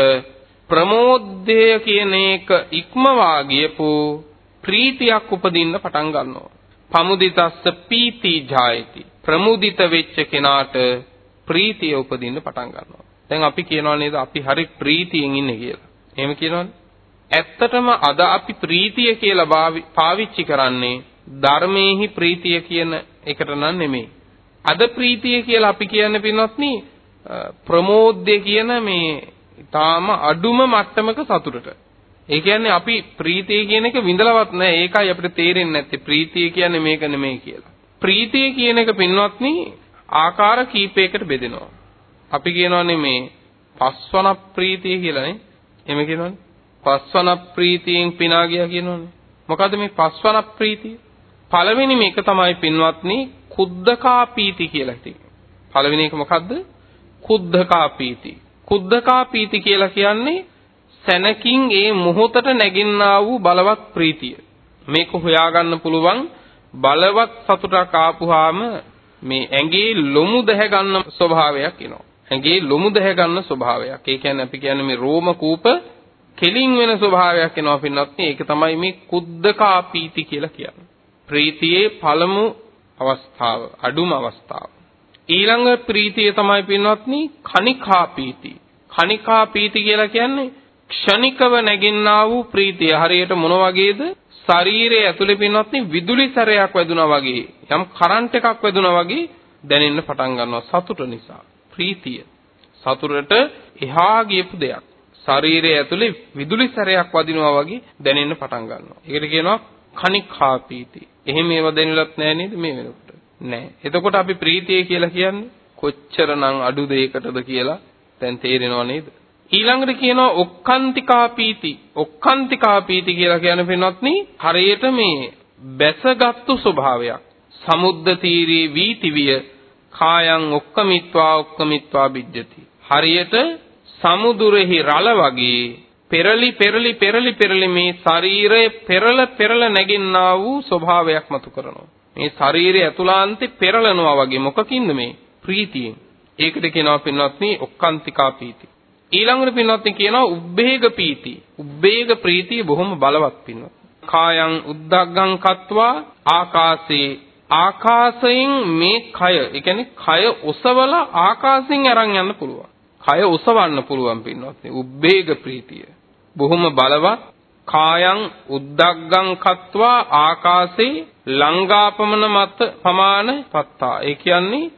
ප්‍රමෝදය කියන එක ඉක්මවා ගියපු ප්‍රීතියක් උපදින්න පටන් ගන්නවා. පමුදිතස්ස පීති ජායති. ප්‍රමුදිත වෙච්ච කෙනාට ප්‍රීතිය උපදින්න පටන් ගන්නවා. දැන් අපි කියනවා නේද අපි හරි ප්‍රීතියෙන් ඉන්නේ කියලා. එහෙම කියනවනේ. ඇත්තටම අද අපි ප්‍රීතිය කියලා පාවිච්චි කරන්නේ ධර්මයේහි ප්‍රීතිය කියන එකට නම් නෙමෙයි. අද ප්‍රීතිය කියලා අපි කියන්නේ පින්වත්නි ප්‍රමෝද්‍ය කියන මේ ඊටාම අඩුම මට්ටමක සතුටට. ඒ කියන්නේ අපි ප්‍රීතිය කියන එක විඳලවත් නැහැ. ඒකයි අපිට තේරෙන්නේ නැත්තේ ප්‍රීතිය කියන්නේ මේක නෙමෙයි කියලා. ප්‍රීතිය කියන එක පින්වත්නි ආකාර කීපයකට බෙදෙනවා. අපි කියනවානේ මේ පස්වන ප්‍රීතිය කියලානේ. එහෙම කියනවනේ. පස්වන ප්‍රීතියෙන් පිනා ගියා කියනෝනේ. මොකද මේ පස්වන ප්‍රීතිය? පළවෙනි මේක තමයි පින්වත්නි කුද්දකා පීති කියලා තියෙන්නේ. පළවෙනි එක මොකද්ද? කුද්දකා පීති. කුද්දකා පීති කියලා කියන්නේ සැනකින් ඒ මොහොතට නැගින්නා වූ බලවත් ප්‍රීතිය. මේක හොයාගන්න පුළුවන් බලවත් සතුටක් ආපුවාම මේ ඇඟේ ලොමු දැහ ගන්න ස්වභාවයක් එනවා. ඇඟේ ලොමු දැහ ගන්න ස්වභාවයක්. ඒ කියන්නේ අපි කියන්නේ මේ රෝම කූප කෙලින් වෙන ස්වභාවයක් එනවා පින්වත්නි. ඒක තමයි මේ කුද්දකා පීති කියලා කියන්නේ. ප්‍රීතියේ පළමු අවස්ථාව, අඩුම අවස්ථාව. ඊළඟ ප්‍රීතිය තමයි පින්වත්නි කණිකා පීති. කණිකා පීති කියලා කියන්නේ ක්ෂණිකව නැගින්නා වූ ප්‍රීතිය. හරියට මොන වගේද? ශරීරයේ ඇතුලේ පින්වත්නි විදුලි සැරයක් වැදුනා වගේ, යම් කරන්ට් එකක් වැදුනා වගේ දැනෙන්න පටන් ගන්නවා සතුට නිසා. ප්‍රීතිය. සතුටට එහා ගියපු දෙයක්. ශරීරය ඇතුලේ විදුලි සැරයක් වදිනවා වගේ දැනෙන්න පටන් ගන්නවා. ඒකට කියනවා කණිකා පීති. එහෙම ඒව දැනෙලත් නෑ නේද මේ වෙනකොට? නෑ. එතකොට අපි ප්‍රීතිය කියලා කියන්නේ කොච්චරනම් අඩු දෙයකටද කියලා දැන් තේරෙනව නේද? ඊළඟට කියනවා ඔක්කාන්තිකා පීති. ඔක්කාන්තිකා පීති කියලා කියන්නේ වෙනත්නි හරියට මේ බැසගත්තු ස්වභාවයක්. සමුද්ද තීරේ වීතිවිය කායං ඔක්කමිත්වා ඔක්කමිත්වා බිජ්ජති. හරියට සමුදුරෙහි රළ වගේ පෙරලි පෙරලි පෙරලි පෙරලි මේ ශරීරය පෙරල පෙරල නැගින්නා වූ ස්වභාවයක් මතු කරනවා. මේ ශරීරය ඇතුළාන්තේ පෙරලනවා වගේ මොකකින්ද මේ? ප්‍රීතියෙන්. ඒකට කියනවා පින්වත්නි ඔක්කාන්තිකා පීති. ඊළඟට පින්වත්නි කියනවා උබ්බේග පීති. උබ්බේග ප්‍රීතිය බොහොම බලවත් පින්වත්. කායං උද්දග්ගං කତ୍වා ආකාසේ ආකාශයෙන් මේ කය, ඒ කියන්නේ කය ඔසවලා ආකාශයෙන් අරන් යන්න පුළුවන්. කය ඔසවන්න පුළුවන් පින්වත්නි. උබ්බේග ප්‍රීතිය. බොහොම බලවත් කායං උද්දග්ගං කତ୍වා ආකාසේ ලංගාපමන මත පමාන පත්තා. ඒ කියන්නේ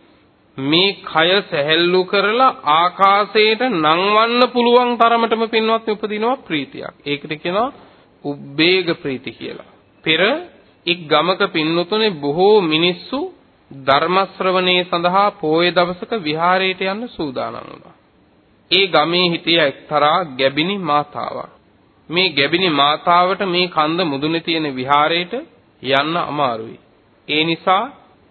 මේ කය සැහැල්ලු කරලා ආකාශයට නංවන්න පුළුවන් තරමටම පින්වත්නි උපදිනවා ප්‍රීතියක්. ඒකට කියනවා උබ්බේග ප්‍රීති කියලා. පෙර එක් ගමක පින්නතුනේ බොහෝ මිනිස්සු ධර්ම ශ්‍රවණේ සඳහා පෝය දවසක විහාරයට යන්න සූදානම් වුණා. ඒ ගමේ හිටිය එක්තරා ගැබිනි මාතාවක්. මේ ගැබිනි මාතාවට මේ කන්ද මුදුනේ තියෙන විහාරයට යන්න අමාරුයි. ඒ නිසා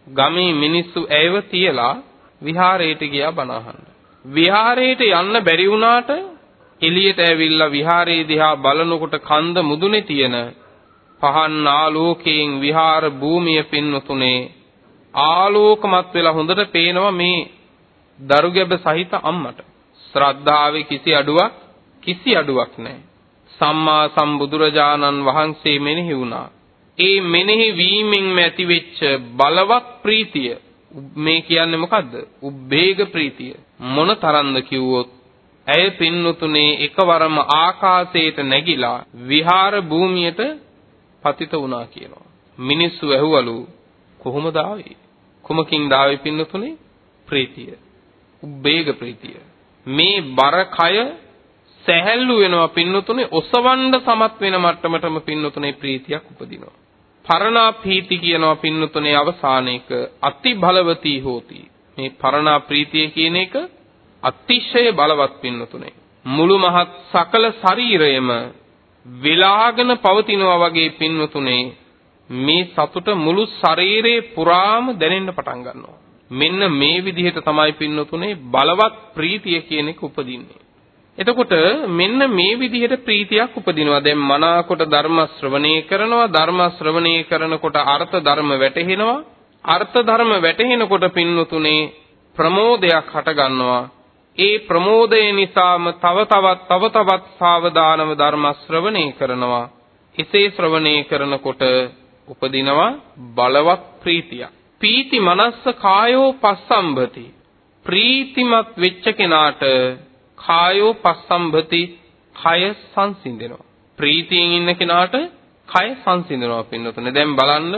ගමේ මිනිස්සු ඇයව තියලා විහාරයට ගියා බණ විහාරයට යන්න බැරි වුණාට එළියට ඇවිල්ලා විහාරයේ දිහා බලනකොට කන්ද මුදුනේ තියෙන පහන් ආලෝකයෙන් විහාර භූමිය පින්නතුනේ ආලෝකමත් වෙලා හොඳට පේනවා මේ දරුගැබ සහිත අම්මට. ශ්‍රද්ධාවේ කිසි අඩුවක් කිසි අඩුවක් නැහැ. සම්මා සම්බුදුරජාණන් වහන්සේ මෙනෙහි වුණා. ඒ මෙනෙහි වීමෙන් ඇතිවෙච්ච බලවත් ප්‍රීතිය මේ කියන්නේ මොකද්ද? උබ්බේග ප්‍රීතිය. මොන තරම්ද කිව්වොත් ඇය පින්නතුනේ එකවරම ආකාශයට නැගිලා විහාර භූමියට පතිත වුණා කියනවා. මිනිස්සු ඇහුවලු කොහොමද ආවේ? කුමකින් දාවේ පින්නතුනේ? ප්‍රීතිය. උබ්බේග ප්‍රීතිය. මේ බර කය සැහැල්ලු වෙනවා පින්නතුනේ ඔසවන්න සමත් වෙන මට්ටමටම පින්නතුනේ ප්‍රීතියක් උපදිනවා. පරණා ප්‍රීති කියනවා පින්නතුනේ අවසානයේක අති බලවතී හෝති. මේ පරණා ප්‍රීතිය කියන එක අතිශය බලවත් පින්නතුනේ. මුළු මහත් සකල ශරීරයම විලාගෙන පවතිනවා වගේ පින්නතුනේ මේ සතුට මුළු ශරීරේ පුරාම දැනෙන්න පටන් ගන්නවා. මෙන්න මේ විදිහට තමයි පින්නතුනේ බලවත් ප්‍රීතිය කියන එක උපදින්නේ. එතකොට මෙන්න මේ විදිහට ප්‍රීතියක් උපදිනවා. දැන් මනාකොට ධර්ම ශ්‍රවණය කරනවා, ධර්ම ශ්‍රවණය කරනකොට අර්ථ ධර්ම වැටහෙනවා. අර්ථ ධර්ම වැටහෙනකොට පින්නතුනේ ප්‍රමෝදයක් හට ගන්නවා. ඒ ප්‍රමෝදය නිසාම තව තවත් තව තවත් සාවධානව ධර්ම ශ්‍රවණය කරනවා. එසේ ශ්‍රවණය කරනකොට උපදිනවා බලවත් ප්‍රීතියක්. පීති මනස්ස කායෝ පස්සම්භති. ප්‍රීතිමත් වෙච්ච කෙනාට කායෝ පස්සම්භති කය සංසිඳෙනවා. ප්‍රීතියෙන් ඉන්න කෙනාට කය සංසිඳනවා පින්නතුනේ. දැන් බලන්න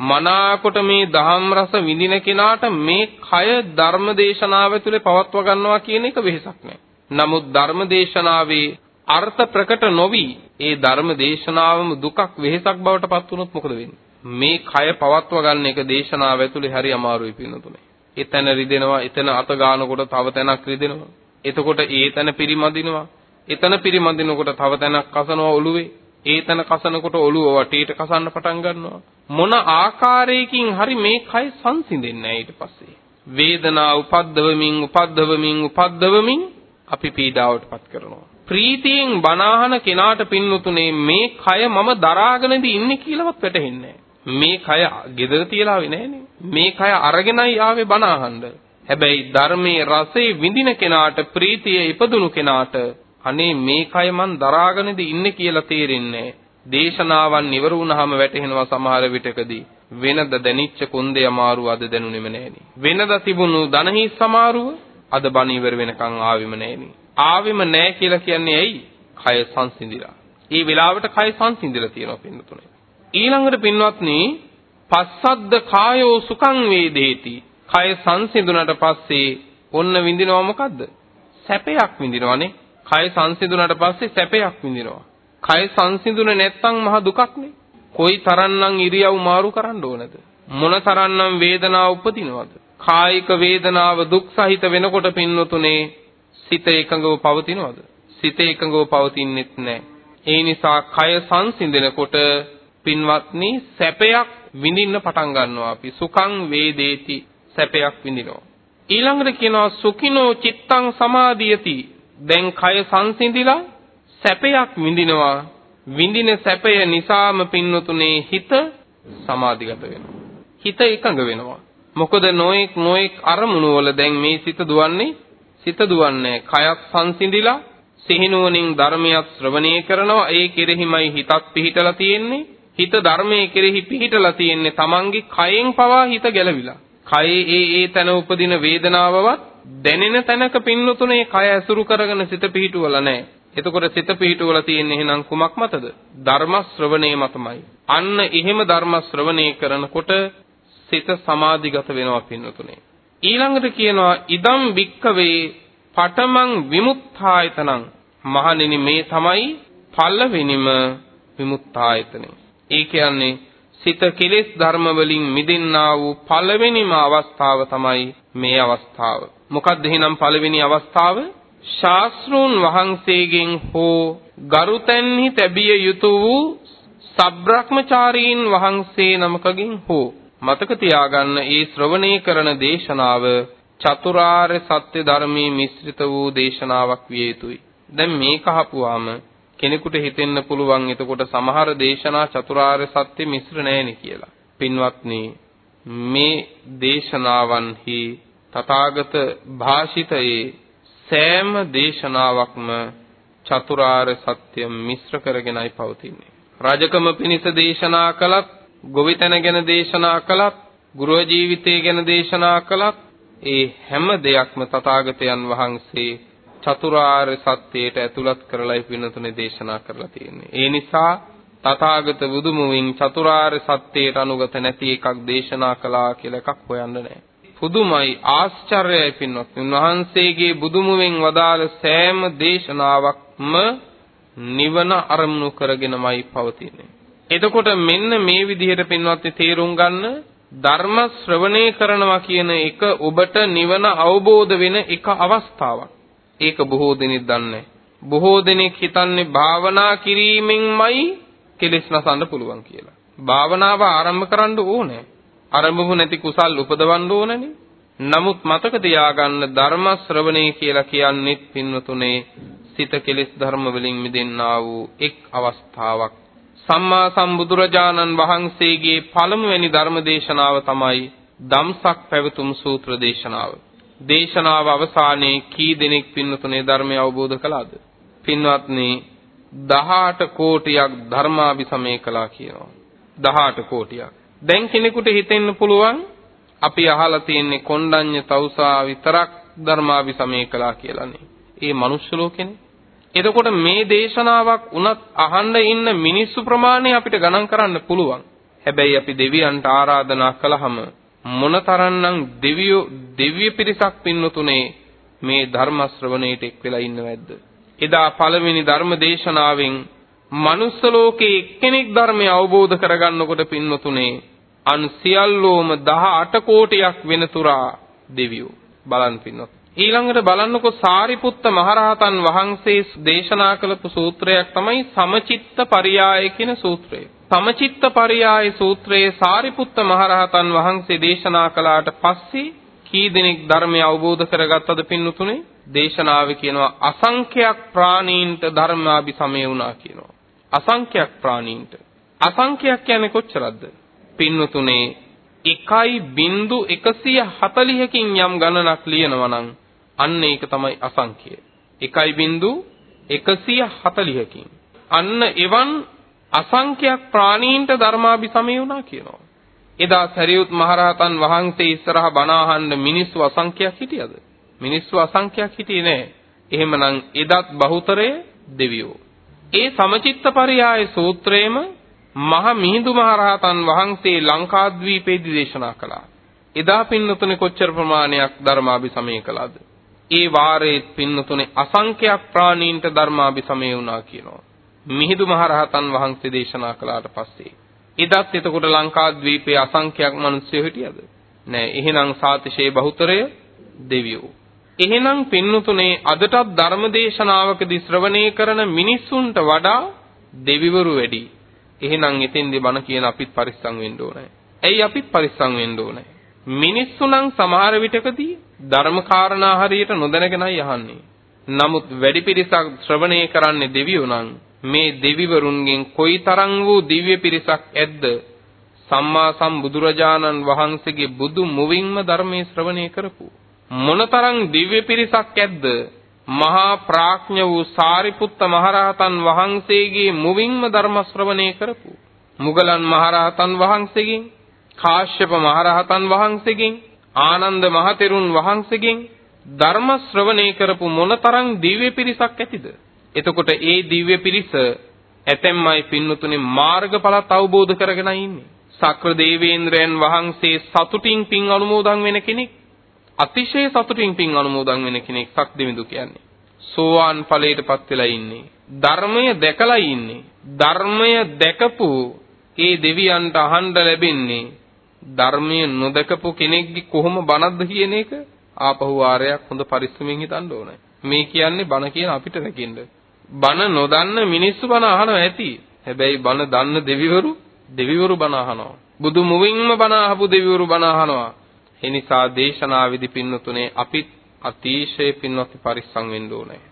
මනාකොට මේ දහම් රස විඳින කෙනාට මේ කය ධර්මදේශනාව තුළ පවත්ව ගන්නවා කියන එක වෙහසක් නෑ. නමුත් ධර්මදේශනාවේ අර්ථ ප්‍රකට නොවි ඒ ධර්මදේශනාවම දුකක් වෙහසක් බවට පත් වුණොත් මොකද වෙන්නේ? මේ කය පවත්ව ගන්න එක දේශනාව ඇතුලේ හරි අමාරුයි පින්නතුනේ. එතන රිදෙනවා, එතන අත ගන්නකොට තව තැනක් රිදෙනවා. එතකොට ඒ තැන පිරිමදිනවා. එතන පිරිමදිනකොට තව තැනක් කසනවා ඔළුවේ. ඒ තැන කසනකොට ඔළුව වටේට කසන්න පටන් ගන්නවා. මොන ආකාරයකින් හරි මේ කය සංසිඳෙන්නේ නැහැ ඊට පස්සේ. වේදනා උපද්දවමින් උපද්දවමින් උපද්දවමින් අපි පීඩාවටපත් කරනවා. ප්‍රීතියෙන් බනහන කෙනාට පින්නුතුනේ මේ කය මම දරාගෙනද ඉන්නේ කියලාවත් වැටහෙන්නේ මේ කය gedara තියලා ආවේ නැහනේ. මේ කය අරගෙනයි ආවේ බනහන්න. හැබැයි ධර්මයේ රසයේ විඳින කෙනාට ප්‍රීතිය ඉපදුණු කෙනාට අනේ මේ කය මන් දරාගෙනද ඉන්නේ කියලා තේරෙන්නේ දේශනාවන් ඉවර වුණාම වැටහෙනවා සමහර විටකදී. වෙනද දැනිච්ච කොන්දේ අමාරුව අද දැනුනේම නෑනේ. වෙනද තිබුණු ධනහිස් සමාරුව අද බණ ඉවර වෙනකන් ආවෙම නෑනේ. ආවෙම නෑ කියලා කියන්නේ ඇයි? කය සංසිඳිලා. ඒ වෙලාවට කය සංසිඳිලා තියෙනවා පින්නතුනේ. ඊළඟට පින්වත්නි පස්සද්ද කායෝ සුඛං වේදේති කය සංසිඳුණට පස්සේ ඔන්න විඳිනවා මොකද්ද? සැපයක් විඳිනවානේ. කය සංසිඳුණට පස්සේ සැපයක් විඳිනවා. කය සංසිඳුනේ නැත්තම් මහ දුකක්නේ. කොයි තරම්නම් ඉරියව් මාරු කරන්න ඕනද? මොන තරම්නම් වේදනාව උපදිනවද? කායික වේදනාව දුක් සහිත වෙනකොට පින්නතුනේ සිත එකඟව පවතිනවද? සිත එකඟව පවතින්නෙත් නැහැ. ඒ නිසා කය සංසිඳනකොට පින්වත්නි සැපයක් විඳින්න පටන් ගන්නවා අපි සුඛං වේදේති සැපයක් විඳිනවා. ඊළඟට කියනවා සුඛිනෝ චිත්තං සමාධියති. දැන් කය සංසිඳිලා සැපයක් විඳිනවා. විඳින සැපය නිසාම පින්නතුනේ හිත සමාධිගත වෙනවා. හිත එකඟ වෙනවා. මොකද නොඑක් නොඑක් අරමුණු වල දැන් මේ සිත දුවන්නේ සිත දුවන්නේ කයත් සංසිඳිලා සිහිනුවණින් ධර්මයක් ශ්‍රවණය කරනවා ඒ කෙරෙහිමයි හිතක් පිහිටලා තියෙන්නේ හිත ධර්මයේ කෙරෙහි පිහිටලා තියෙන්නේ තමන්ගේ කයෙන් පවා හිත ගැලවිලා කයේ ඒ ඒ තැන උපදින වේදනාවවත් දැනෙන තැනක පින්නතුනේ කය ඇසුරු කරගෙන සිත පිහිටුවලා නැහැ. එතකොට සිත පිහිටුවලා තියෙන්නේ එහෙනම් කුමක් මතද? ධර්ම ශ්‍රවණේ මතමයි. අන්න එහෙම ධර්ම ශ්‍රවණේ කරනකොට සිත සමාධිගත වෙනවා පින්නතුනේ. ඊළඟට කියනවා ඉදම් වික්කවේ පඨමං විමුක්තායතනං මහණෙනි මේ තමයි පළවෙනිම විමුක්තායතනෙ. ඒ කියන්නේ සිත කෙලෙස් ධර්ම වලින් මිදෙන්නා වූ පළවෙනිම අවස්ථාව තමයි මේ අවස්ථාව. මොකක්ද එහෙනම් පළවෙනි අවස්ථාව? ශාස්ත්‍රූන් වහන්සේගෙන් හෝ ගරුතැන්හි තැබිය යුතු වූ සබ්‍රක්‍මචාරීන් වහන්සේ නමකගෙන් හෝ මතක තියාගන්න ඒ ශ්‍රවණය කරන දේශනාව චතුරාර්ය සත්‍ය ධර්මයේ මිශ්‍රිත වූ දේශනාවක් විය යුතුයි. දැන් මේක අහපුවාම කෙනෙකුට හිතෙන්න පුළුවන් එතකොට සමහර දේශනා චතුරාර්ය සත්‍ය මිශ්‍ර නැහෙනි කියලා. පින්වත්නි මේ දේශනාවන්හි තථාගත භාෂිතයේ සෑම දේශනාවක්ම චතුරාර්ය සත්‍ය මිශ්‍ර කරගෙනයි පවතින්නේ. රජකම පිණිස දේශනා කළත්, ගොවිතැන ගැන දේශනා කළත්, ගෘහ ජීවිතය ගැන දේශනා කළත්, ඒ හැම දෙයක්ම තථාගතයන් වහන්සේ චතුරාර්ය සත්‍යයට ඇතුළත් කරලායි පින්නතුනේ දේශනා කරලා තියෙන්නේ. ඒ නිසා තථාගත බුදුමුවින් චතුරාර්ය සත්‍යයට අනුගත නැති එකක් දේශනා කළා කියලා එකක් හොයන්න නැහැ. පුදුමයි ආශ්චර්යයි පින්වත්. උන්වහන්සේගේ බුදුමුවෙන් වදාළ සෑම දේශනාවක්ම නිවන අරමුණු කරගෙනමයි පවතින්නේ. එතකොට මෙන්න මේ විදිහට පින්වත්නි තේරුම් ගන්න ධර්ම ශ්‍රවණය කරනවා කියන එක ඔබට නිවන අවබෝධ වෙන එක අවස්ථාවක්. ඒක බොහෝ දෙනෙක් දන්නේ බොහෝ දෙනෙක් හිතන්නේ භාවනා කිරීමෙන්මයි කෙලෙස් නසන්න පුළුවන් කියලා. භාවනාව ආරම්භ කරන්න ඕනේ. අරමුණු නැති කුසල් උපදවන්න ඕනනේ. නමුත් මතක තියාගන්න ධර්ම ශ්‍රවණය කියලා කියන්නේ පින්වතුනේ සිත කෙලෙස් ධර්ම වලින් මිදෙන්නා වූ එක් අවස්ථාවක්. සම්මා සම්බුදුරජාණන් වහන්සේගේ පළමුවැනි ධර්ම දේශනාව තමයි ධම්සක් පැවතුම් සූත්‍ර දේශනාව. දේශනාව අවසානයේ කී දෙනෙක් පින්වතුනේ ධර්මය අවබෝධ කළාද? පින්වත්නි 18 කෝටියක් ධර්මාභිසමය කළා කියනවා. 18 කෝටියක්. දැන් කෙනෙකුට හිතෙන්න පුළුවන් අපි අහලා තියෙන්නේ කොණ්ඩඤ්ඤ තවුසා විතරක් ධර්මාභිසමය කළා කියලානේ. ඒ මනුෂ්‍ය ලෝකෙනේ. එතකොට මේ දේශනාවක් උනත් අහන්න ඉන්න මිනිස්සු ප්‍රමාණය අපිට ගණන් කරන්න පුළුවන්. හැබැයි අපි දෙවියන්ට ආරාධනා කළාම මොනතරම්නම් දෙවියෝ දිව්‍ය පිරිසක් පින්නතුනේ මේ ධර්ම ශ්‍රවණයට එක් වෙලා ඉන්නවද? එදා පළවෙනි ධර්ම දේශනාවෙන් මනුස්ස ලෝකේ එක්කෙනෙක් ධර්මය අවබෝධ කරගන්නකොට පින්නතුනේ අන් සියල්ලෝම 18 කෝටියක් වෙනතුරා දෙවියෝ බලන් පින්නත් ඊළඟට බලන්නකො සාරිපුත්ත මහරහතන් වහන්සේ දේශනා කළපු සූත්‍රයක් තමයි සමචිත්ත පරියාය කියන සූත්‍රය. සමචිත්ත පරියාය සූත්‍රයේ සාරිපුත්ත මහරහතන් වහන්සේ දේශනා කළාට පස්සේ කී දෙනෙක් ධර්මය අවබෝධ කරගත්තද පින්නතුනේ? දේශනාවේ කියනවා අසංඛ්‍යක් ප්‍රාණීන්ට ධර්මාභිසමය වුණා කියනවා. අසංඛ්‍යක් ප්‍රාණීන්ට. අසංඛ්‍යක් කියන්නේ කොච්චරද? පින්නතුනේ 1.140කින් යම් ගණනක් ලියනවා නම් අන්න ඒක තමයි අසංඛ්‍ය. 1.140කින්. අන්න එවන් අසංඛ්‍යක් ප්‍රාණීන්ට ධර්මාභිසමය වුණා කියනවා. එදා සරියුත් මහරහතන් වහන්සේ ඉස්සරහා බණ අහන්න මිනිස්සු අසංඛ්‍යක් හිටියද? මිනිස්සු අසංඛ්‍යක් හිටියේ නෑ. එහෙමනම් එදත් බහුතරය දෙවියෝ. ඒ සමචිත්ත පරියාය සූත්‍රයේම මහ මිහිඳු මහරහතන් වහන්සේ ලංකාද්වීපයේදී දේශනා කළා. එදා පින්නතුනේ කොච්චර ප්‍රමාණයක් ධර්මාභිසමය කළාද? ඒ වාරයේ පින්නතුනේ අසංඛ්‍යක් ප්‍රාණීන්ට ධර්මාභිසමය වුණා කියනවා. මිහිඳු මහරහතන් වහන්සේ දේශනා කළාට පස්සේ එදත් එතකොට ලංකාද්වීපයේ අසංඛ්‍යක් මිනිස්සු හිටියද? නෑ. එහෙනම් සාතිශේ බහුතරය දෙවියෝ. එහෙනම් පින්නතුනේ අදටත් ධර්ම දේශනාවකදී ශ්‍රවණය කරන මිනිස්සුන්ට වඩා දෙවිවරු වැඩි. එහෙනම් එතෙන්දී බණ කියන අපිත් පරිස්සම් වෙන්න ඕනේ. ඇයි අපිත් පරිස්සම් වෙන්න ඕනේ? මිනිස්සු නම් සමහර විටකදී ධර්ම කාරණා හරියට නොදැනගෙනයි අහන්නේ. නමුත් වැඩි පිරිසක් ශ්‍රවණය කරන්නේ දෙවියෝ නම් මේ දෙවිවරුන්ගෙන් කොයිතරම් වූ දිව්‍ය පිරිසක් ඇද්ද? සම්මා සම්බුදුරජාණන් වහන්සේගේ බුදු මුවින්ම ධර්මයේ ශ්‍රවණය කරපු මොනතරම් දිව්‍ය පිරිසක් ඇද්ද? මහා ප්‍රඥ වූ සාරිපුත්ත මහරහතන් වහන්සේගේ මුවින්ම ධර්ම ශ්‍රවණය කරපු මුගලන් මහරහතන් වහන්සේගෙන් කාශ්‍යප මහරහතන් වහන්සේගෙන් ආනන්ද මහතෙරුන් වහන්සේගෙන් ධර්ම ශ්‍රවණය කරපු මොනතරම් දිව්‍ය පිරිසක් ඇතිද එතකොට ඒ දිව්‍ය පිරිස ඇතැම්මයි පින්නතුනේ මාර්ගඵලත් අවබෝධ කරගෙන ඉන්නේ සක්‍ර දේවේන්ද්‍රයන් වහන්සේ සතුටින් පින් අනුමෝදන් වෙන කෙනෙක් අතිශය සතුටින් පින් අනුමෝදන් වෙන කෙනෙක් සක්දෙවිඳු කියන්නේ. සෝවාන් ඵලයටපත් වෙලා ඉන්නේ. ධර්මය දැකලා ඉන්නේ. ධර්මය දැකපු ඒ දෙවියන්ට අහන්න ලැබෙන්නේ ධර්මය නොදකපු කෙනෙක්ගේ කොහොම බනක්ද කියන එක ආපහු වාරයක් හොඳ පරිස්සමෙන් හිතන්න ඕනේ. මේ කියන්නේ බන කියන අපිට රැකෙන්න. බණ නොදන්න මිනිස්සු බණ අහනවා ඇති. හැබැයි බණ දන්න දෙවිවරු දෙවිවරු බණ අහනවා. බුදු මුවින්ම බණ අහපු දෙවිවරු බණ අහනවා. ඒ නිසා දේශනාවේදී පින්නතුනේ අපිත් අතිශය පින්වත් පරිස්සම් වෙන්න ඕනේ.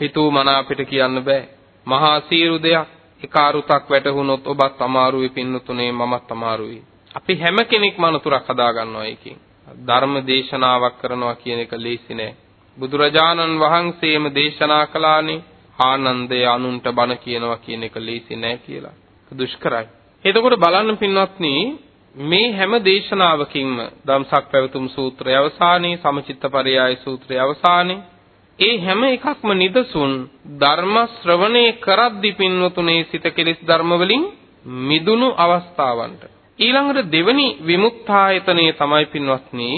හිතුව මන අපිට කියන්න බෑ. මහා සීරු දෙයක් එක අරුතක් වැටහුනොත් ඔබත් අමාරුයි පින්නතුනේ මමත් අමාරුයි. අපි හැම කෙනෙක්ම අනතුරක් හදා ගන්නවා ඒකෙන්. ධර්ම දේශනාවක් කරනවා කියන එක ලේසි නෑ. බුදුරජාණන් වහන්සේම දේශනා කළානේ ආනන්දය අනුන්ට බණ කියනවා කියන එක ලේසි නෑ කියලා. දුෂ්කරයි. එතකොට බලන්න පින්වත්නි මේ හැම දේශනාවකින්ම ධම්සක් පැවතුම් සූත්‍රය අවසානයේ සමචිත්ත පරයය සූත්‍රය අවසානයේ ඒ හැම එකක්ම නිදසුන් ධර්ම ශ්‍රවණය කරද්දී පින්වතුනේ සිත කෙලෙස් ධර්ම වලින් මිදුණු අවස්ථාවන්ට ඊළඟට දෙවනි විමුක්තායතනයේ තමයි පින්වත්නි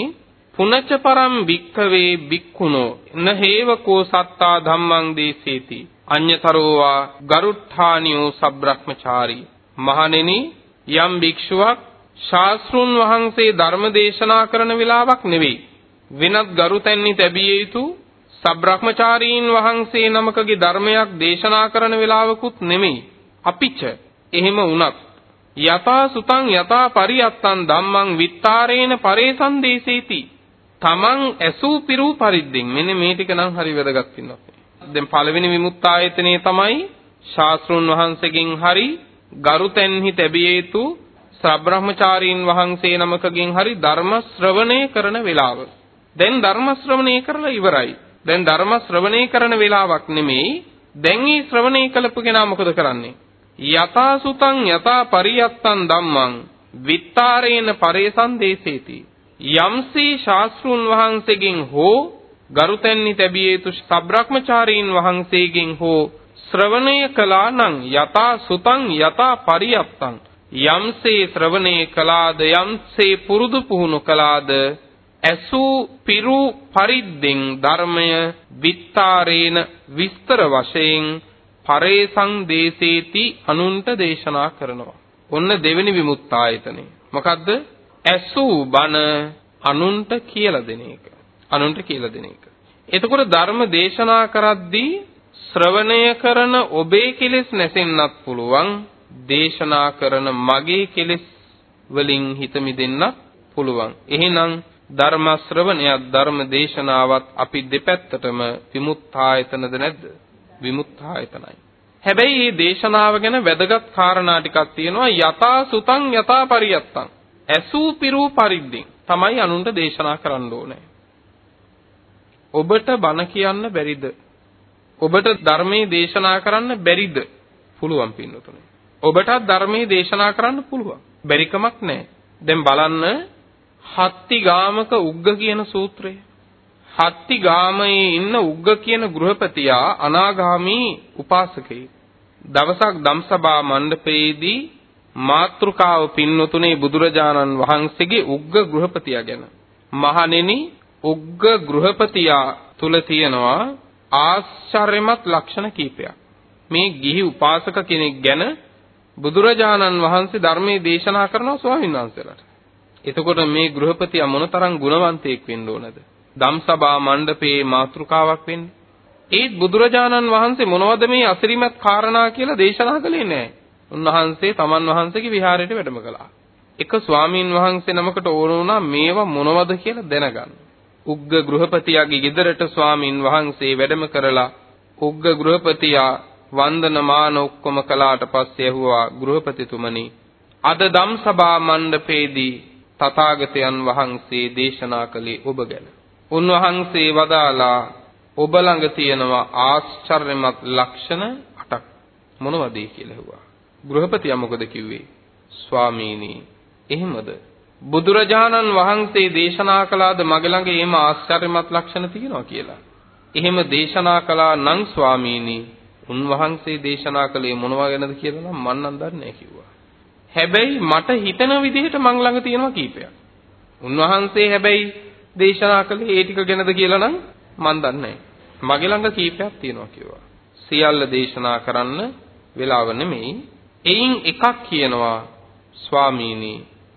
පුනච පරම් භික්ඛවේ භික්ඛුනෝ න හේවකෝ සත්තා ධම්මං දේසේති අඤ්‍යතරෝවා ගරුට්ඨානියෝ සබ්‍රහ්මචාරී මහණෙනි යම් භික්ෂුවක් ශාස්ත්‍රුන් වහන්සේ ධර්ම දේශනා කරන වෙලාවක් නෙවෙයි වෙනත් ගරුතැන්හි තැබිය යුතු සබ්‍රහ්මචාරීන් වහන්සේ නමකගේ ධර්මයක් දේශනා කරන වෙලාවකුත් නෙමෙයි. අපිච්ච එහෙම වුණත් යතා සුතං යතා පරියත්තං ධම්මං විත්තාරේන පරේසං දේසේති. තමන් ඇසූ පිරූ පරිද්දෙන් මෙන්න මේ ටික නම් හරි වැදගත් වෙනවා. දැන් පළවෙනි විමුක්තායතනේ තමයි ශාස්ත්‍රුන් වහන්සේගෙන් හරි ගරුතැන්හි තැබිය යුතු සබ්‍රහ්මචාරීන් වහන්සේ නමකගෙන් හරි ධර්ම ශ්‍රවණය කරන වෙලාව. දැන් ධර්ම ශ්‍රවණය කරලා ඉවරයි. දැන් ධර්ම ශ්‍රවණය කරන වෙලාවක් නෙමෙයි. දැන් මේ ශ්‍රවණය කළපු කෙනා මොකද කරන්නේ? යතා සුතං යතා පරියත්තං ධම්මං විත්තාරේන පරේසං දේසේති. යම්සේ ශාස්ත්‍රුන් වහන්සේගෙන් හෝ ගරුතැන්හි තැබිය යුතු සබ්‍රක්‍මචාරීන් වහන්සේගෙන් හෝ ශ්‍රවණය කළා නම් යතා සුතං යතා පරියත්තං යම්සේ ශ්‍රවණය කළාද යම්සේ පුරුදු පුහුණු කළාද ඇසූ පිරු පරිද්දෙන් ධර්මය විත්තාරේන විස්තර වශයෙන් පරේසං දේසේති අනුන්ට දේශනා කරනවා. ඔන්න දෙවෙනි විමුක්තායතනෙ. මොකද්ද? ඇසූ බණ අනුන්ට කියලා දෙන එක. අනුන්ට කියලා දෙන එක. එතකොට ධර්ම දේශනා කරද්දී ශ්‍රවණය කරන ඔබේ කෙලෙස් නැසෙන්නත් පුළුවන්. දේශනා කරන මගේ කෙලෙස් වලින් හිත මිදෙන්නත් පුළුවන්. එහෙනම් ධර්ම ශ්‍රවණයත් ධර්ම දේශනාවත් අපි දෙපැත්තටම විමුක්තායතනද නැද්ද? විමුක්තායතනයි. හැබැයි මේ දේශනාව ගැන වැදගත් කාරණා ටිකක් තියෙනවා යතා සුතං යතා පරියත්තං. ඇසූ පිරූ පරිද්දෙන් තමයි අනුන්ට දේශනා කරන්න ඕනේ. ඔබට බණ කියන්න බැරිද? ඔබට ධර්මයේ දේශනා කරන්න බැරිද? පුළුවන් පින්නතුනේ. ඔබටත් ධර්මයේ දේශනා කරන්න පුළුවන්. බැරිකමක් නැහැ. දැන් බලන්න හත්ති ගාමක උග්ග කියන සූත්‍රය. හත්ති ගාමයේ ඉන්න උග්ග කියන ගෘහපතියා අනාගාමී උපාසකයෙක්. දවසක් ධම්සභා මණ්ඩපයේදී මාත්‍රිකාව පින්නතුනේ බුදුරජාණන් වහන්සේගේ උග්ග ගෘහපතියා ගැන. මහණෙනි උග්ග ගෘහපතියා තුල තියෙනවා ආශ්චර්යමත් ලක්ෂණ කීපයක්. මේ ගිහි උපාසක කෙනෙක් ගැන බුදුරජාණන් වහන්සේ ධර්මයේ දේශනා කරනවා ස්වාමීන් වහන්සේලාට. එතකොට මේ ගෘහපතියා මොනතරම් ගුණවන්තයෙක් වෙන්න ඕනද? ධම්සභා මණ්ඩපයේ මාතෘකාවක් වෙන්නේ. ඒත් බුදුරජාණන් වහන්සේ මොනවද මේ අසිරිමත් කාරණා කියලා දේශනා කළේ නැහැ. උන්වහන්සේ තමන් වහන්සේගේ විහාරයට වැඩම කළා. එක ස්වාමීන් වහන්සේ නමකට ඕන වුණා මේවා මොනවද කියලා දැනගන්න. උග්ග ගෘහපතියාගේ ගෙදරට ස්වාමීන් වහන්සේ වැඩම කරලා උග්ග ගෘහපතියා වන්දනමාන ඔක්කොම කළාට පස්සේ ඇහුවා ගෘහපතිතුමනි අද ධම්සභා මණ්ඩපේදී තථාගතයන් වහන්සේ දේශනා කළේ ඔබ ගැන. උන්වහන්සේ වදාලා ඔබ ළඟ තියෙනවා ආශ්චර්යමත් ලක්ෂණ 8ක් මොනවද කියලා ඇහුවා. ගෘහපතියා මොකද කිව්වේ? ස්වාමීනි එහෙමද? බුදුරජාණන් වහන්සේ දේශනා කළාද මගේ ළඟ එහෙම ආශ්චර්යමත් ලක්ෂණ තියෙනවා කියලා. එහෙම දේශනා කළා නම් ස්වාමීනි උන්වහන්සේ දේශනා කළේ මොනවා ගැනද කියලා නම් මන් නම් දන්නේ නැහැ කිව්වා. හැබැයි මට හිතන විදිහට මං ළඟ තියෙනවා කීපයක්. උන්වහන්සේ හැබැයි දේශනා කළේ ඒ ටික ගැනද කියලා නම් මන් දන්නේ මගේ ළඟ කීපයක් තියෙනවා කිව්වා. සියල්ල දේශනා කරන්න වෙලාව නෙමෙයි. එයින් එකක් කියනවා ස්වාමීනි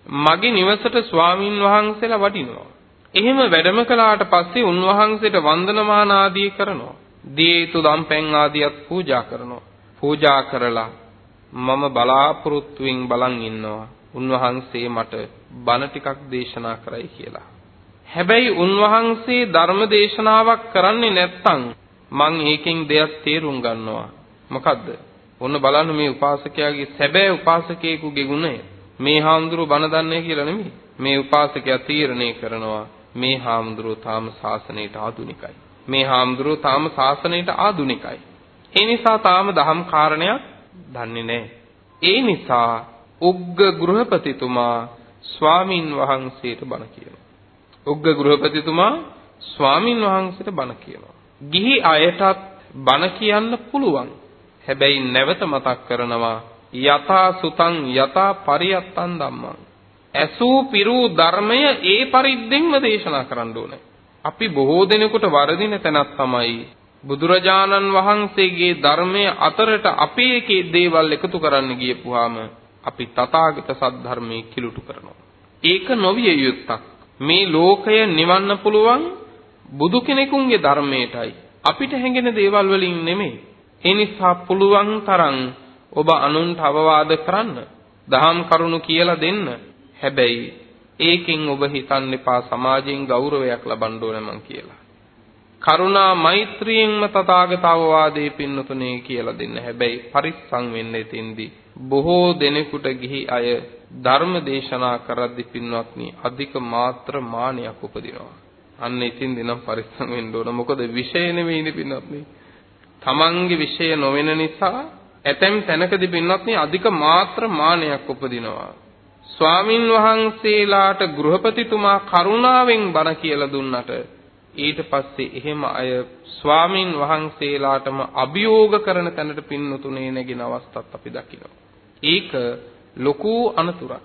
මගේ නිවසට ස්වාමින් වහන්සේලා වඩිනවා. එහෙම වැඩම කළාට පස්සේ උන්වහන්සේට වන්දනමාන ආදී කරනවා. දිය යුතු දම්පැන් ආදියත් පූජා කරනවා. පූජා කරලා මම බලාපොරොත්තුෙන් බලන් ඉන්නවා. උන්වහන්සේ මට බණ ටිකක් දේශනා කරයි කියලා. හැබැයි උන්වහන්සේ ධර්ම දේශනාවක් කරන්නේ නැත්නම් මං ඒකෙන් දෙයක් තේරුම් ගන්නවා. මොකද්ද? ඔන්න බලන්න මේ උපාසකයාගේ සැබෑ උපාසකයෙකුගේ ගුණය. මේ හාමුදුරුව බණ දන්නේ කියලා නෙමෙයි. මේ උපාසකයා තීරණය කරනවා මේ හාමුදුරුව තාම ශාසනයට ආදුනිකයි. මේ හාමුදුරුව තාම ශාසනයට ආදුනිකයි. ඒ නිසා තාම දහම් කාරණයක් දන්නේ නැහැ. ඒ නිසා උග්ග ගෘහපතිතුමා ස්වාමින් වහන්සේට බණ කියනවා. උග්ග ගෘහපතිතුමා ස්වාමින් වහන්සේට බණ කියනවා. ගිහි අයටත් බණ කියන්න පුළුවන්. හැබැයි නැවත මතක් කරනවා යතා සුතං යතා පරියත්තං ධම්මං. ඇසූ පිරූ ධර්මය ඒ පරිද්දෙන්ම දේශනා කරන්න ඕනේ. අපි බොහෝ දෙනෙකුට වරදින තැනක් තමයි බුදුරජාණන් වහන්සේගේ ධර්මයේ අතරට අපේ එකේ දේවල් එකතු කරන්න ගියපුවාම අපි තථාගත සද්ධර්මයේ කිලුටු කරනවා. ඒක නොවිය යුත්තක්. මේ ලෝකය නිවන්න පුළුවන් බුදු කෙනෙකුන්ගේ ධර්මයටයි. අපිට හැඟෙන දේවල් වලින් නෙමෙයි. ඒ නිසා පුළුවන් තරම් ඔබ අනුන්ට අවවාද කරන්න, දහම් කරුණු කියලා දෙන්න. හැබැයි ඒකෙන් ඔබ හිතන්න එපා සමාජයෙන් ගෞරවයක් ලබන්න ඕන මං කියලා. කරුණා මෛත්‍රියෙන්ම තථාගත අවවාදේ පින්නතුනේ කියලා දෙන්න. හැබැයි පරිස්සම් වෙන්න එතෙන්දී බොහෝ දෙනෙකුට ගිහි අය ධර්ම දේශනා කරද්දී පින්වත්නි අධික මාත්‍ර මානයක් උපදිනවා. අන්න ඉතින් දිනම් පරිස්සම් වෙන්න ඕන. මොකද විෂය නෙවෙයිනේ පින්වත්නි. තමන්ගේ විෂය නොවන නිසා ඇතැම් තැනකදී පින්වත්නි අධික මාත්‍ර මානයක් උපදිනවා. ස්වාමින් වහන්සේලාට ගෘහපතිතුමා කරුණාවෙන් බණ කියලා දුන්නට ඊට පස්සේ එහෙම අය ස්වාමින් වහන්සේලාටම අභියෝග කරන තැනට පින්නතුනේ නැගින අවස්ථත් අපි දකිනවා. ඒක ලොකු අනතුරක්.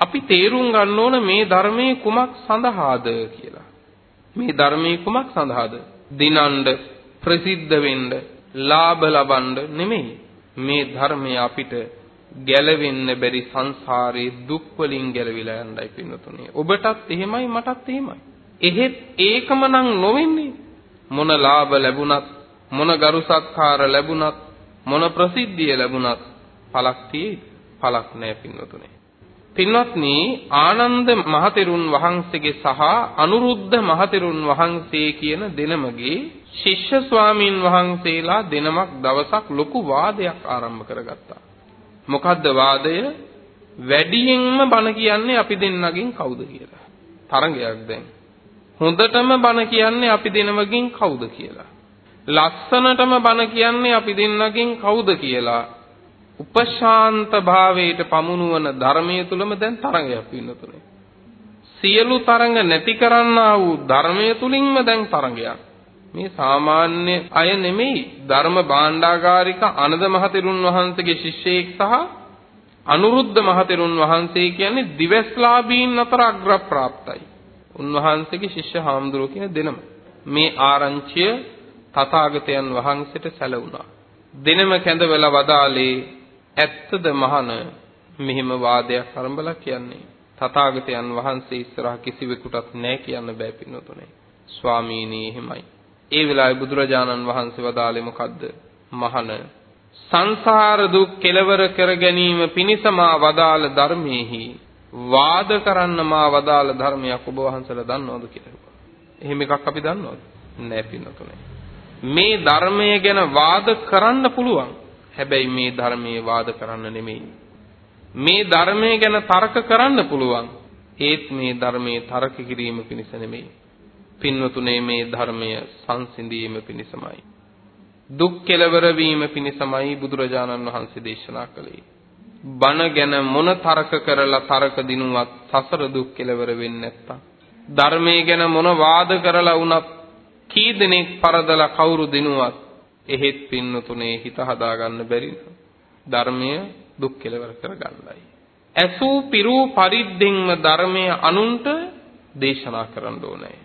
අපි තේරුම් ගන්න ඕන මේ ධර්මයේ කුමක් සඳහාද කියලා. මේ ධර්මයේ කුමක් සඳහාද? දිනන්න, ප්‍රසිද්ධ වෙන්න, ලාභ ලබන්න නෙමෙයි. මේ ධර්මය අපිට ගැලවෙන්න බැරි සංසාරේ දුක් වලින් ගැලවිලා යන්නයි පින්නතුනේ. ඔබටත් එහෙමයි මටත් එහෙමයි. එහෙත් ඒකම නම් නොවෙන්නේ. මොන ලාභ ලැබුණත්, මොන ගරු සත්කාර ලැබුණත්, මොන ප්‍රසිද්ධිය ලැබුණත් පළක් තියෙයි. පළක් නැහැ පින්නතුනේ. පින්වත්නි ආනන්ද මහතෙරුන් වහන්සේගේ සහ අනුරුද්ධ මහතෙරුන් වහන්සේ කියන දෙනමගේ ශිෂ්‍ය ස්වාමීන් වහන්සේලා දෙනමක් දවසක් ලොකු වාදයක් ආරම්භ කරගත්තා. මොකද්ද වාදය? වැඩියෙන්ම බණ කියන්නේ අපි දෙන්නගෙන් කවුද කියලා. තරංගයක් දැන්. හොඳටම බණ කියන්නේ අපි දෙනමගෙන් කවුද කියලා. ලස්සනටම බණ කියන්නේ අපි දෙන්නගෙන් කවුද කියලා උපශාන්ත භාවයට පමුණුවන ධර්මයේ තුලම දැන් තරංගයක් පින්නතුනේ. සියලු තරංග නැති කරන්නා වූ ධර්මයේ තුලින්ම දැන් තරංගයක්. මේ සාමාන්‍ය අය නෙමෙයි ධර්ම භාණ්ඩාගාරික අනද මහතෙරුන් වහන්සේගේ ශිෂ්‍යයෙක් සහ අනුරුද්ධ මහතෙරුන් වහන්සේ කියන්නේ දිවස්ලාභීන් අතර අග්‍රප්‍රාප්තයි. උන්වහන්සේගේ ශිෂ්‍ය හාමුදුරුවෝ කියන දෙනම. මේ ආරංචිය තථාගතයන් වහන්සේට සැලවුණා. දෙනම කැඳවලා වදාලේ ඇත්තද මහන මෙහිම වාදයක් ආරම්භලා කියන්නේ. තථාගතයන් වහන්සේ ඉස්සරහ කිසිවෙකුටත් නැහැ කියන්න බෑ පින්නතුනේ. ස්වාමීනි එහෙමයි. ඒ වෙලාවේ බුදුරජාණන් වහන්සේ වදාළේ මොකද්ද? මහන සංසාර දුක් කෙලවර කර ගැනීම පිණිස මා වදාළ ධර්මයේහි වාද කරන්න මා වදාළ ධර්මයක් ඔබ වහන්සේලා දන්නවද කියලා. එහෙම එකක් අපි දන්නවද? නෑ පින්නතුනේ. මේ ධර්මය ගැන වාද කරන්න පුළුවන්. හැබැයි මේ ධර්මයේ වාද කරන්න නෙමෙයි. මේ ධර්මය ගැන තර්ක කරන්න පුළුවන්. ඒත් මේ ධර්මයේ තර්ක කිරීම පිණිස නෙමෙයි. පින්වතුනේ මේ ධර්මය සංසිඳීම පිණිසමයි. දුක් කෙලවර වීම පිණිසමයි බුදුරජාණන් වහන්සේ දේශනා කළේ. බණ ගැන මොන තරක කරලා තරක දිනුවත් සසර දුක් කෙලවර වෙන්නේ නැත්තම් ධර්මයේ ගැන මොන වාද කරලා වුණත් කී දෙනෙක් පරදලා කවුරු දිනුවත් එහෙත් පින්නතුනේ හිත හදාගන්න බැරි ධර්මය දුක් කෙලවර කරගන්නයි. ඇසූ පිරූ පරිද්දෙන්ම ධර්මය අනුන්ට දේශනා කරන්න ඕනේ.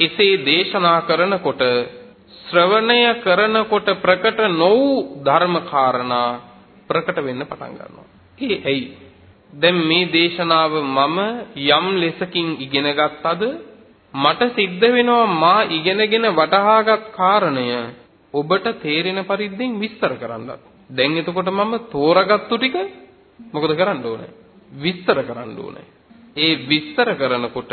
එසේ දේශනා කරනකොට ශ්‍රවණය කරනකොට ප්‍රකට නොවූ ධර්ම කාරණා ප්‍රකට වෙන්න පටන් ගන්නවා. ඒ ඇයි? දැන් මේ දේශනාව මම යම් ලෙසකින් ඉගෙන ගත්තද මට සිද්ධ වෙනවා මා ඉගෙනගෙන වටහාගත් කාරණය ඔබට තේරෙන පරිද්දෙන් විස්තර කරන්නත්. දැන් එතකොට මම තෝරාගත්තු ටික මොකද කරන්න ඕනේ? විස්තර කරන්න ඕනේ. ඒ විස්තර කරනකොට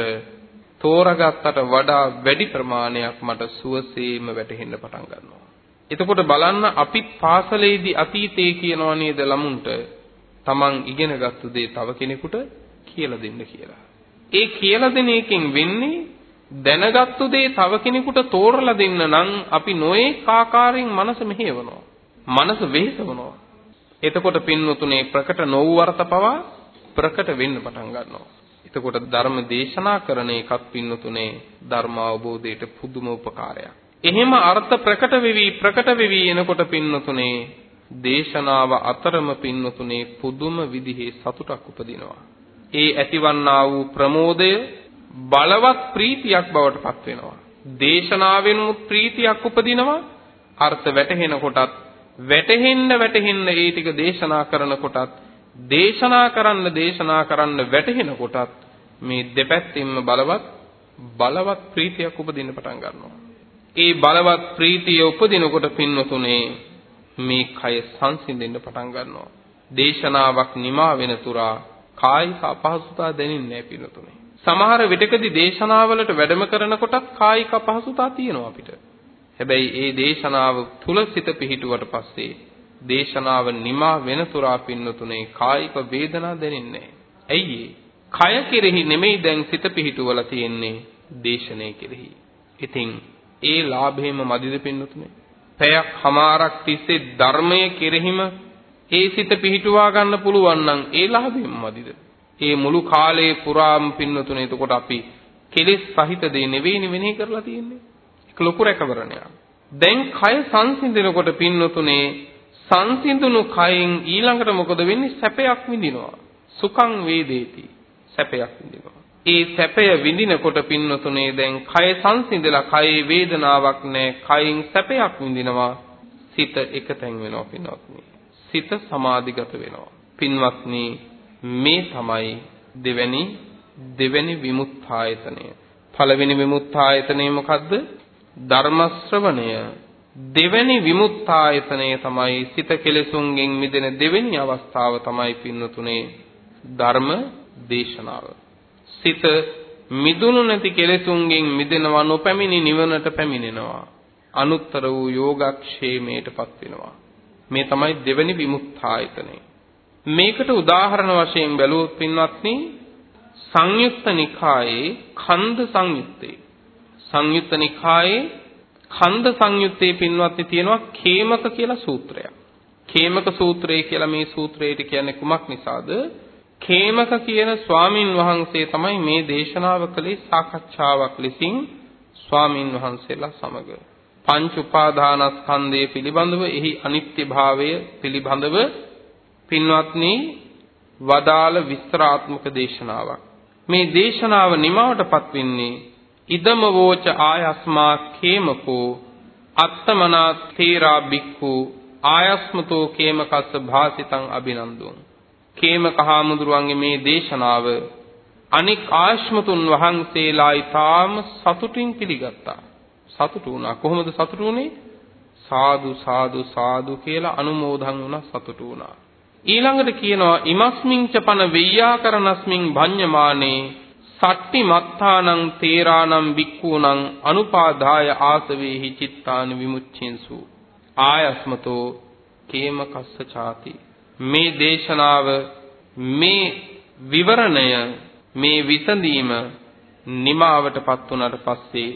තෝරාගත්තට වඩා වැඩි ප්‍රමාණයක් මට සුවසේම වැටහෙන්න පටන් ගන්නවා. එතකොට බලන්න අපි පාසලේදී අතීතයේ කියනවා නේද ළමුන්ට තමන් ඉගෙනගත්තු දේ තව කෙනෙකුට කියලා දෙන්න කියලා. ඒ කියලා දෙන එකෙන් වෙන්නේ දැනගත්තු දේ තව කෙනෙකුට තෝරලා දෙන්න නම් අපි නොඒක ආකාරයෙන් මනස මෙහෙවනවා. මනස වෙහෙසවනවා. එතකොට පින්වතුනේ ප්‍රකට නොවූ අර්ථ පවා ප්‍රකට වෙන්න පටන් ගන්නවා. එතකොට ධර්ම දේශනා කරන එකත් පින්නතුනේ ධර්ම අවබෝධයට පුදුම උපකාරයක්. එහෙම අර්ථ ප්‍රකට වෙවි ප්‍රකට වෙවි එනකොට පින්නතුනේ දේශනාව අතරම පින්නතුනේ පුදුම විදිහේ සතුටක් උපදිනවා. ඒ ඇතිවන්නා වූ ප්‍රමෝදය බලවත් ප්‍රීතියක් බවට පත් වෙනවා. දේශනාවෙනුත් ප්‍රීතියක් උපදිනවා. අර්ථ වැටහෙන කොටත් වැටහෙන්න වැටහෙන්න ඒ ටික දේශනා කරන කොටත් දේශනා කරන්න දේශනා කරන්න වැටහෙන කොටත් මේ දෙපැත්තින්ම බලවත් බලවත් ප්‍රීතියක් උපදින්න පටන් ගන්නවා. ඒ බලවත් ප්‍රීතිය උපදිනකොට පින්වතුනේ මේ කය සංසිඳෙන්න පටන් ගන්නවා. දේශනාවක් නිමා වෙන තුරා කායික අපහසුතා දැනෙන්නේ නැහැ පින්වතුනේ. සමහර විටකදී දේශනාවලට වැඩම කරනකොටත් කායික අපහසුතා තියෙනවා අපිට. හැබැයි ඒ දේශනාව තුල සිත පිහිටුවට පස්සේ දේශනාව නිමා වෙන තුරා පින්නතුනේ කායික වේදනා දැනෙන්නේ ඇයි කය කෙරෙහි නෙමෙයි දැන් සිත පිහිටුවලා තියෙන්නේ දේශනේ කෙරෙහි. ඉතින් ඒ ලාභේම මදිද පින්නතුනේ? පැයක් හමාරක් තිස්සේ ධර්මයේ කෙරෙහිම ඒ සිත පිහිටුවා ගන්න පුළුවන් නම් ඒ ලාභේම මදිද? ඒ මුළු කාලේ පුරාම පින්නතුනේ එතකොට අපි කෙලෙස් සහිත දේ නෙවෙයිනේ වෙනේ කරලා තියෙන්නේ. ඒක ලොකු රැකවරණයක්. දැන් කය සංසිඳනකොට පින්නතුනේ සංසිඳුණු කයෙන් ඊළඟට මොකද වෙන්නේ? සැපයක් විඳිනවා. සුඛං වේදේති. සැපයක් විඳිනවා. ඒ සැපය විඳිනකොට පින්නතුනේ දැන් කය සංසිඳලා කයේ වේදනාවක් නැහැ. කයින් සැපයක් විඳිනවා. සිත එකතෙන් වෙනවා පින්වත්නි. සිත සමාධිගත වෙනවා. පින්වත්නි මේ තමයි දෙවැනි දෙවැනි විමුක්තායතනය. පළවෙනි විමුක්තායතනය මොකද්ද? ධර්ම ශ්‍රවණය. දෙවැනි විමුක්තායතනය තමයි සිත කෙලෙසුන්ගෙන් මිදෙන දෙවෙනි අවස්ථාව තමයි පින්නතුනේ ධර්ම දේශනාව. සිත මිදුණු නැති කෙලෙසුන්ගෙන් මිදෙනවා නොපැමිණි නිවනට පැමිණෙනවා. අනුත්තර වූ යෝගක්ෂේමයටපත් වෙනවා. මේ තමයි දෙවෙනි විමුක්තායතනය. මේකට උදාහරණ වශයෙන් බැලුවොත් පින්වත්නි සංයුක්ත නිකායේ ඛණ්ඩ සංයුත්තේ සංයුත්ත නිකායේ ඛණ්ඩ සංයුත්තේ පින්වත්නි තියෙනවා කේමක කියලා සූත්‍රයක්. කේමක සූත්‍රය කියලා මේ සූත්‍රයට කියන්නේ කුමක් නිසාද? කේමක කියන ස්වාමින් වහන්සේ තමයි මේ දේශනාව කළේ සාකච්ඡාවක් ලෙසින් ස්වාමින් වහන්සේලා සමග. පංච උපාදානස්කන්ධය පිළිබඳව එහි අනිත්‍යභාවය පිළිබඳව පින්වත්නි වදාළ විස්තරාත්මක දේශනාවක්. මේ දේශනාව නිමවටපත් වෙන්නේ ඉදම වෝච ආයස්මා කේමකෝ අත්තමනා තේරා බික්ඛු ආයස්මතෝ කේමකස්ස භාසිතං අභිනන්දුං කේමක හාමුදුරුවන්ගේ මේ දේශනාව අනික් ආශ්මතුන් වහන්සේලා ඊටාම සතුටින් පිළිගත්තා. සතුටු වුණා. කොහොමද සතුටු වුනේ? සාදු සාදු සාදු කියලා අනුමෝදන් වුණා සතුටු වුණා. ඊළඟට කියනවා ඉමස්මින් චපන වෙය්‍යාකරණස්මින් භඤ්ඤමානේ සට්ටි මත්තානං තේරානම් බික්ඛූනං අනුපාදාය ආසවේහි චිත්තානි විමුච්ඡින්සු. ආයස්මතෝ කේම කස්ස ചാති. මේ දේශනාව මේ විවරණය මේ විසඳීම නිමාවටපත් වුණාට පස්සේ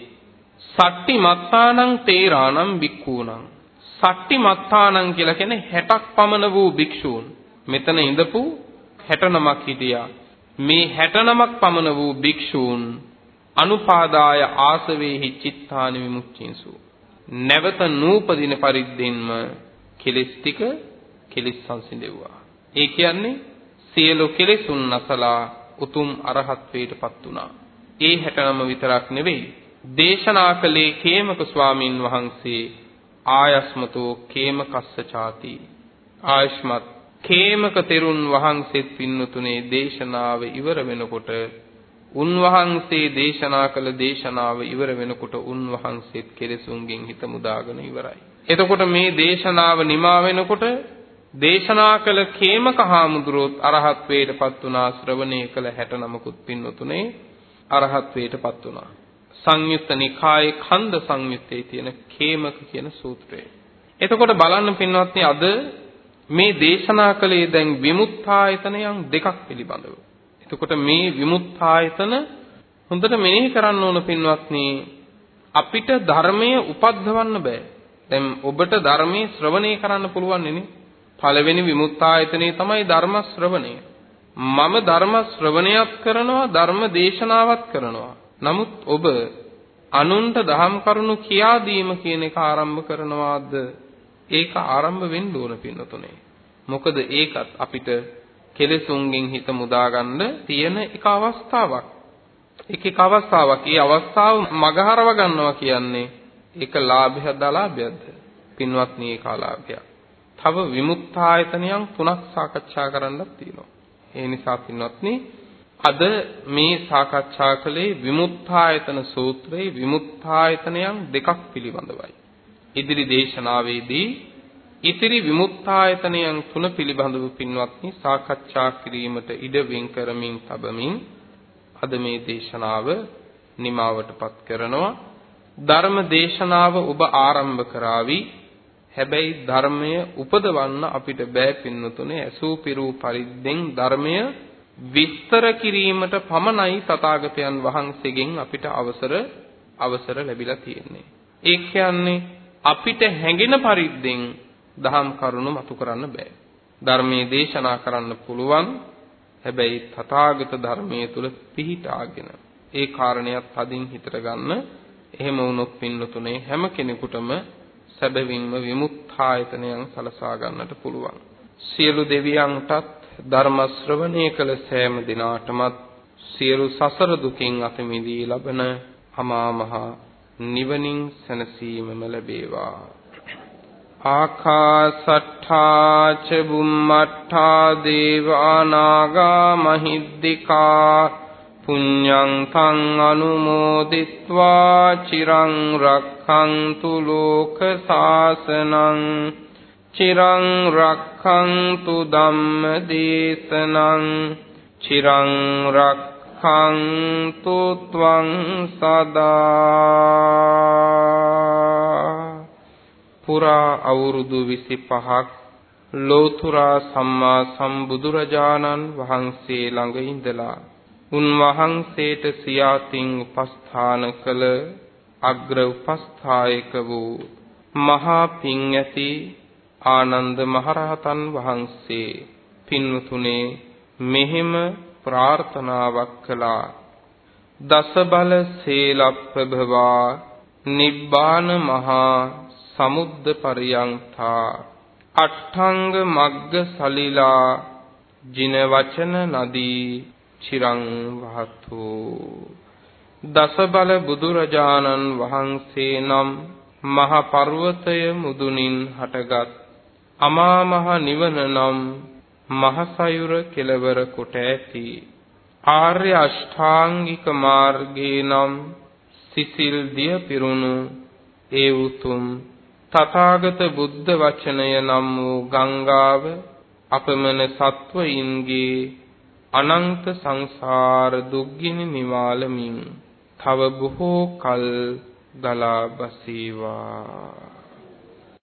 සට්ටි මත්තානං තේරානම් බික්ඛූනං. සට්ටි මත්තානං කියලා කියන්නේ 60ක් පමණ වූ භික්ෂූන්. මෙතන ඉඳපු 69ක් හිටියා. මේ 69ක් පමණ වූ භික්ෂූන් අනුපාදාය ආසවේහි චිත්තානි විමුක්තිංසු නැවත නූපදින පරිද්දෙන්ම කෙලස් ටික කෙලස් සංසිඳෙව්වා. ඒ කියන්නේ සියලු කෙලෙසුන් නැසලා උතුම් අරහත්වයටපත් වුණා. ඒ 69 විතරක් නෙවෙයි දේශනා කළේ කේමක ස්වාමින් වහන්සේ ආයස්මතෝ කේමකස්ස ചാති. ආයස්මත් කේමක තෙරුන් වහන්සේත් පින්නතුනේ දේශනාව ඉවර වෙනකොට උන්වහන්සේ දේශනා කළ දේශනාව ඉවර වෙනකොට උන්වහන්සේත් කෙලෙසුන්ගෙන් හිත මුදාගෙන ඉවරයි. එතකොට මේ දේශනාව නිමා වෙනකොට දේශනා කළ කේමක හාමුදුරුවොත් අරහත්වයටපත් වුණා ශ්‍රවණය කළ 69කුත් පින්නතුනේ අරහත්වයටපත් වුණා. සංයුත්ත නිකායේ ඛණ්ඩ සංයුත්තේ තියෙන කේමක කියන සූත්‍රය. එතකොට බලන්න පින්වත්නි අද මේ දේශනා කළේ දැන් විමුක්තායතනයන් දෙකක් පිළිබඳව. එතකොට මේ විමුක්තායතන හොඳට මෙනෙහි කරන්න ඕන පින්වත්නි අපිට ධර්මය උපද්දවන්න බෑ. දැන් ඔබට ධර්මයේ ශ්‍රවණය කරන්න පුළුවන් නේ. පළවෙනි විමුක්තායතනේ තමයි ධර්ම ශ්‍රවණය. මම ධර්ම ශ්‍රවණයක් කරනවා ධර්ම දේශනාවක් කරනවා. නමුත් ඔබ අනුන්ට දහම් කරුණු කියා දීම කියන එක ආරම්භ කරනවාද? ඒක ආරම්භ වෙන්න ඕන පින්නතුනේ. මොකද ඒකත් අපිට කෙලෙසුන්ගෙන් හිත මුදාගන්න තියෙන එක අවස්ථාවක්. එක එක අවස්ථාවක්. මේ අවස්ථාව මගහරව ගන්නවා කියන්නේ ඒක ලාභයක්ද අලාභයක්ද? පින්වත්නි ඒක අලාභයක්. තව විමුක්තායතනයන් තුනක් සාකච්ඡා කරන්නත් තියෙනවා. ඒ නිසා පින්වත්නි අද මේ සාකච්ඡා කළේ විමුක්තායතන සූත්‍රයේ විමුක්තායතනයන් දෙකක් පිළිබඳවයි. ඉදිරි දේශනාවේදී ඉතිරි විමුක්තායතනයන් තුන පිළිබඳව පින්වත්නි සාකච්ඡා කිරීමට ඉඩ වෙන් කරමින් තබමින් අද මේ දේශනාව නිමාවටපත් කරනවා. ධර්ම දේශනාව ඔබ ආරම්භ කරાવી. හැබැයි ධර්මය උපදවන්න අපිට බෑ පින්නතුනේ. ඇසූ පිරූ පරිද්දෙන් ධර්මය විස්තර කිරීමට පමණයි තථාගතයන් වහන්සේගෙන් අපිට අවසර අවසර ලැබිලා තියෙන්නේ. ඒ කියන්නේ අපිට හැඟෙන පරිද්දෙන් දහම් කරුණු මතු කරන්න බෑ. ධර්මයේ දේශනා කරන්න පුළුවන්. හැබැයි තථාගත ධර්මයේ තුල පිහිටාගෙන ඒ කාරණයක් තදින් හිතට ගන්න. එහෙම වුණොත් පින්නතුනේ හැම කෙනෙකුටම සැබවින්ම විමුක්තායතනයන් සලසා ගන්නට පුළුවන්. සියලු දෙවියන්ටත් ධර්ම ශ්‍රවණය කළ සෑම දිනාටමත් සියලු සසර දුකින් අත මිදී ලබන අමා මහ නිවනින් සැනසීමම ලැබේවා. ආකාසට්ඨා ච බුම්මට්ඨා දේවානාගා මහිද්దికා පුඤ්ඤං තං අනුමෝදිත්වා චිරං රක්ඛන්තු ලෝක සාසනං චිරං රක්ඛන්තු ධම්ම දේශනං චිරං රක්ඛන්තු ත්වං සදා පුරා අවුරුදු 25ක් ලෝතුරා සම්මා සම්බුදුරජාණන් වහන්සේ ළඟ ඉඳලා උන්වහන්සේට සියාතින් උපස්ථාන කළ අග්‍ර උපස්ථායක වූ මහා පිං ඇති ආනන්ද මහරහතන් වහන්සේ පින්වතුනේ මෙහෙම ප්‍රාර්ථනාවක් කළා. දස බල සීලප්‍රභවා නිබ්බාන මහා සමුද්ද පරියන්තා. අට්ඨංග මග්ග සලිලා ජින වචන නදී චිරං වහතු. දස බල බුදුරජාණන් වහන්සේ නම් මහ පර්වතය මුදුනින් හටගත් අමා මහ නිවන නම් මහ සයුර කෙලවර කොට ඇති. ආර්ය අෂ්ටාංගික මාර්ගේ නම් සිසිල් දිය පිරුණු ඒ උතුම් තථාගත බුද්ධ වචනය නම් වූ ගංගාව අපමණ සත්වයින්ගේ අනන්ත සංසාර දුක්ගිනි නිවාලමින් තව බොහෝ කල් ගලා බසීවා.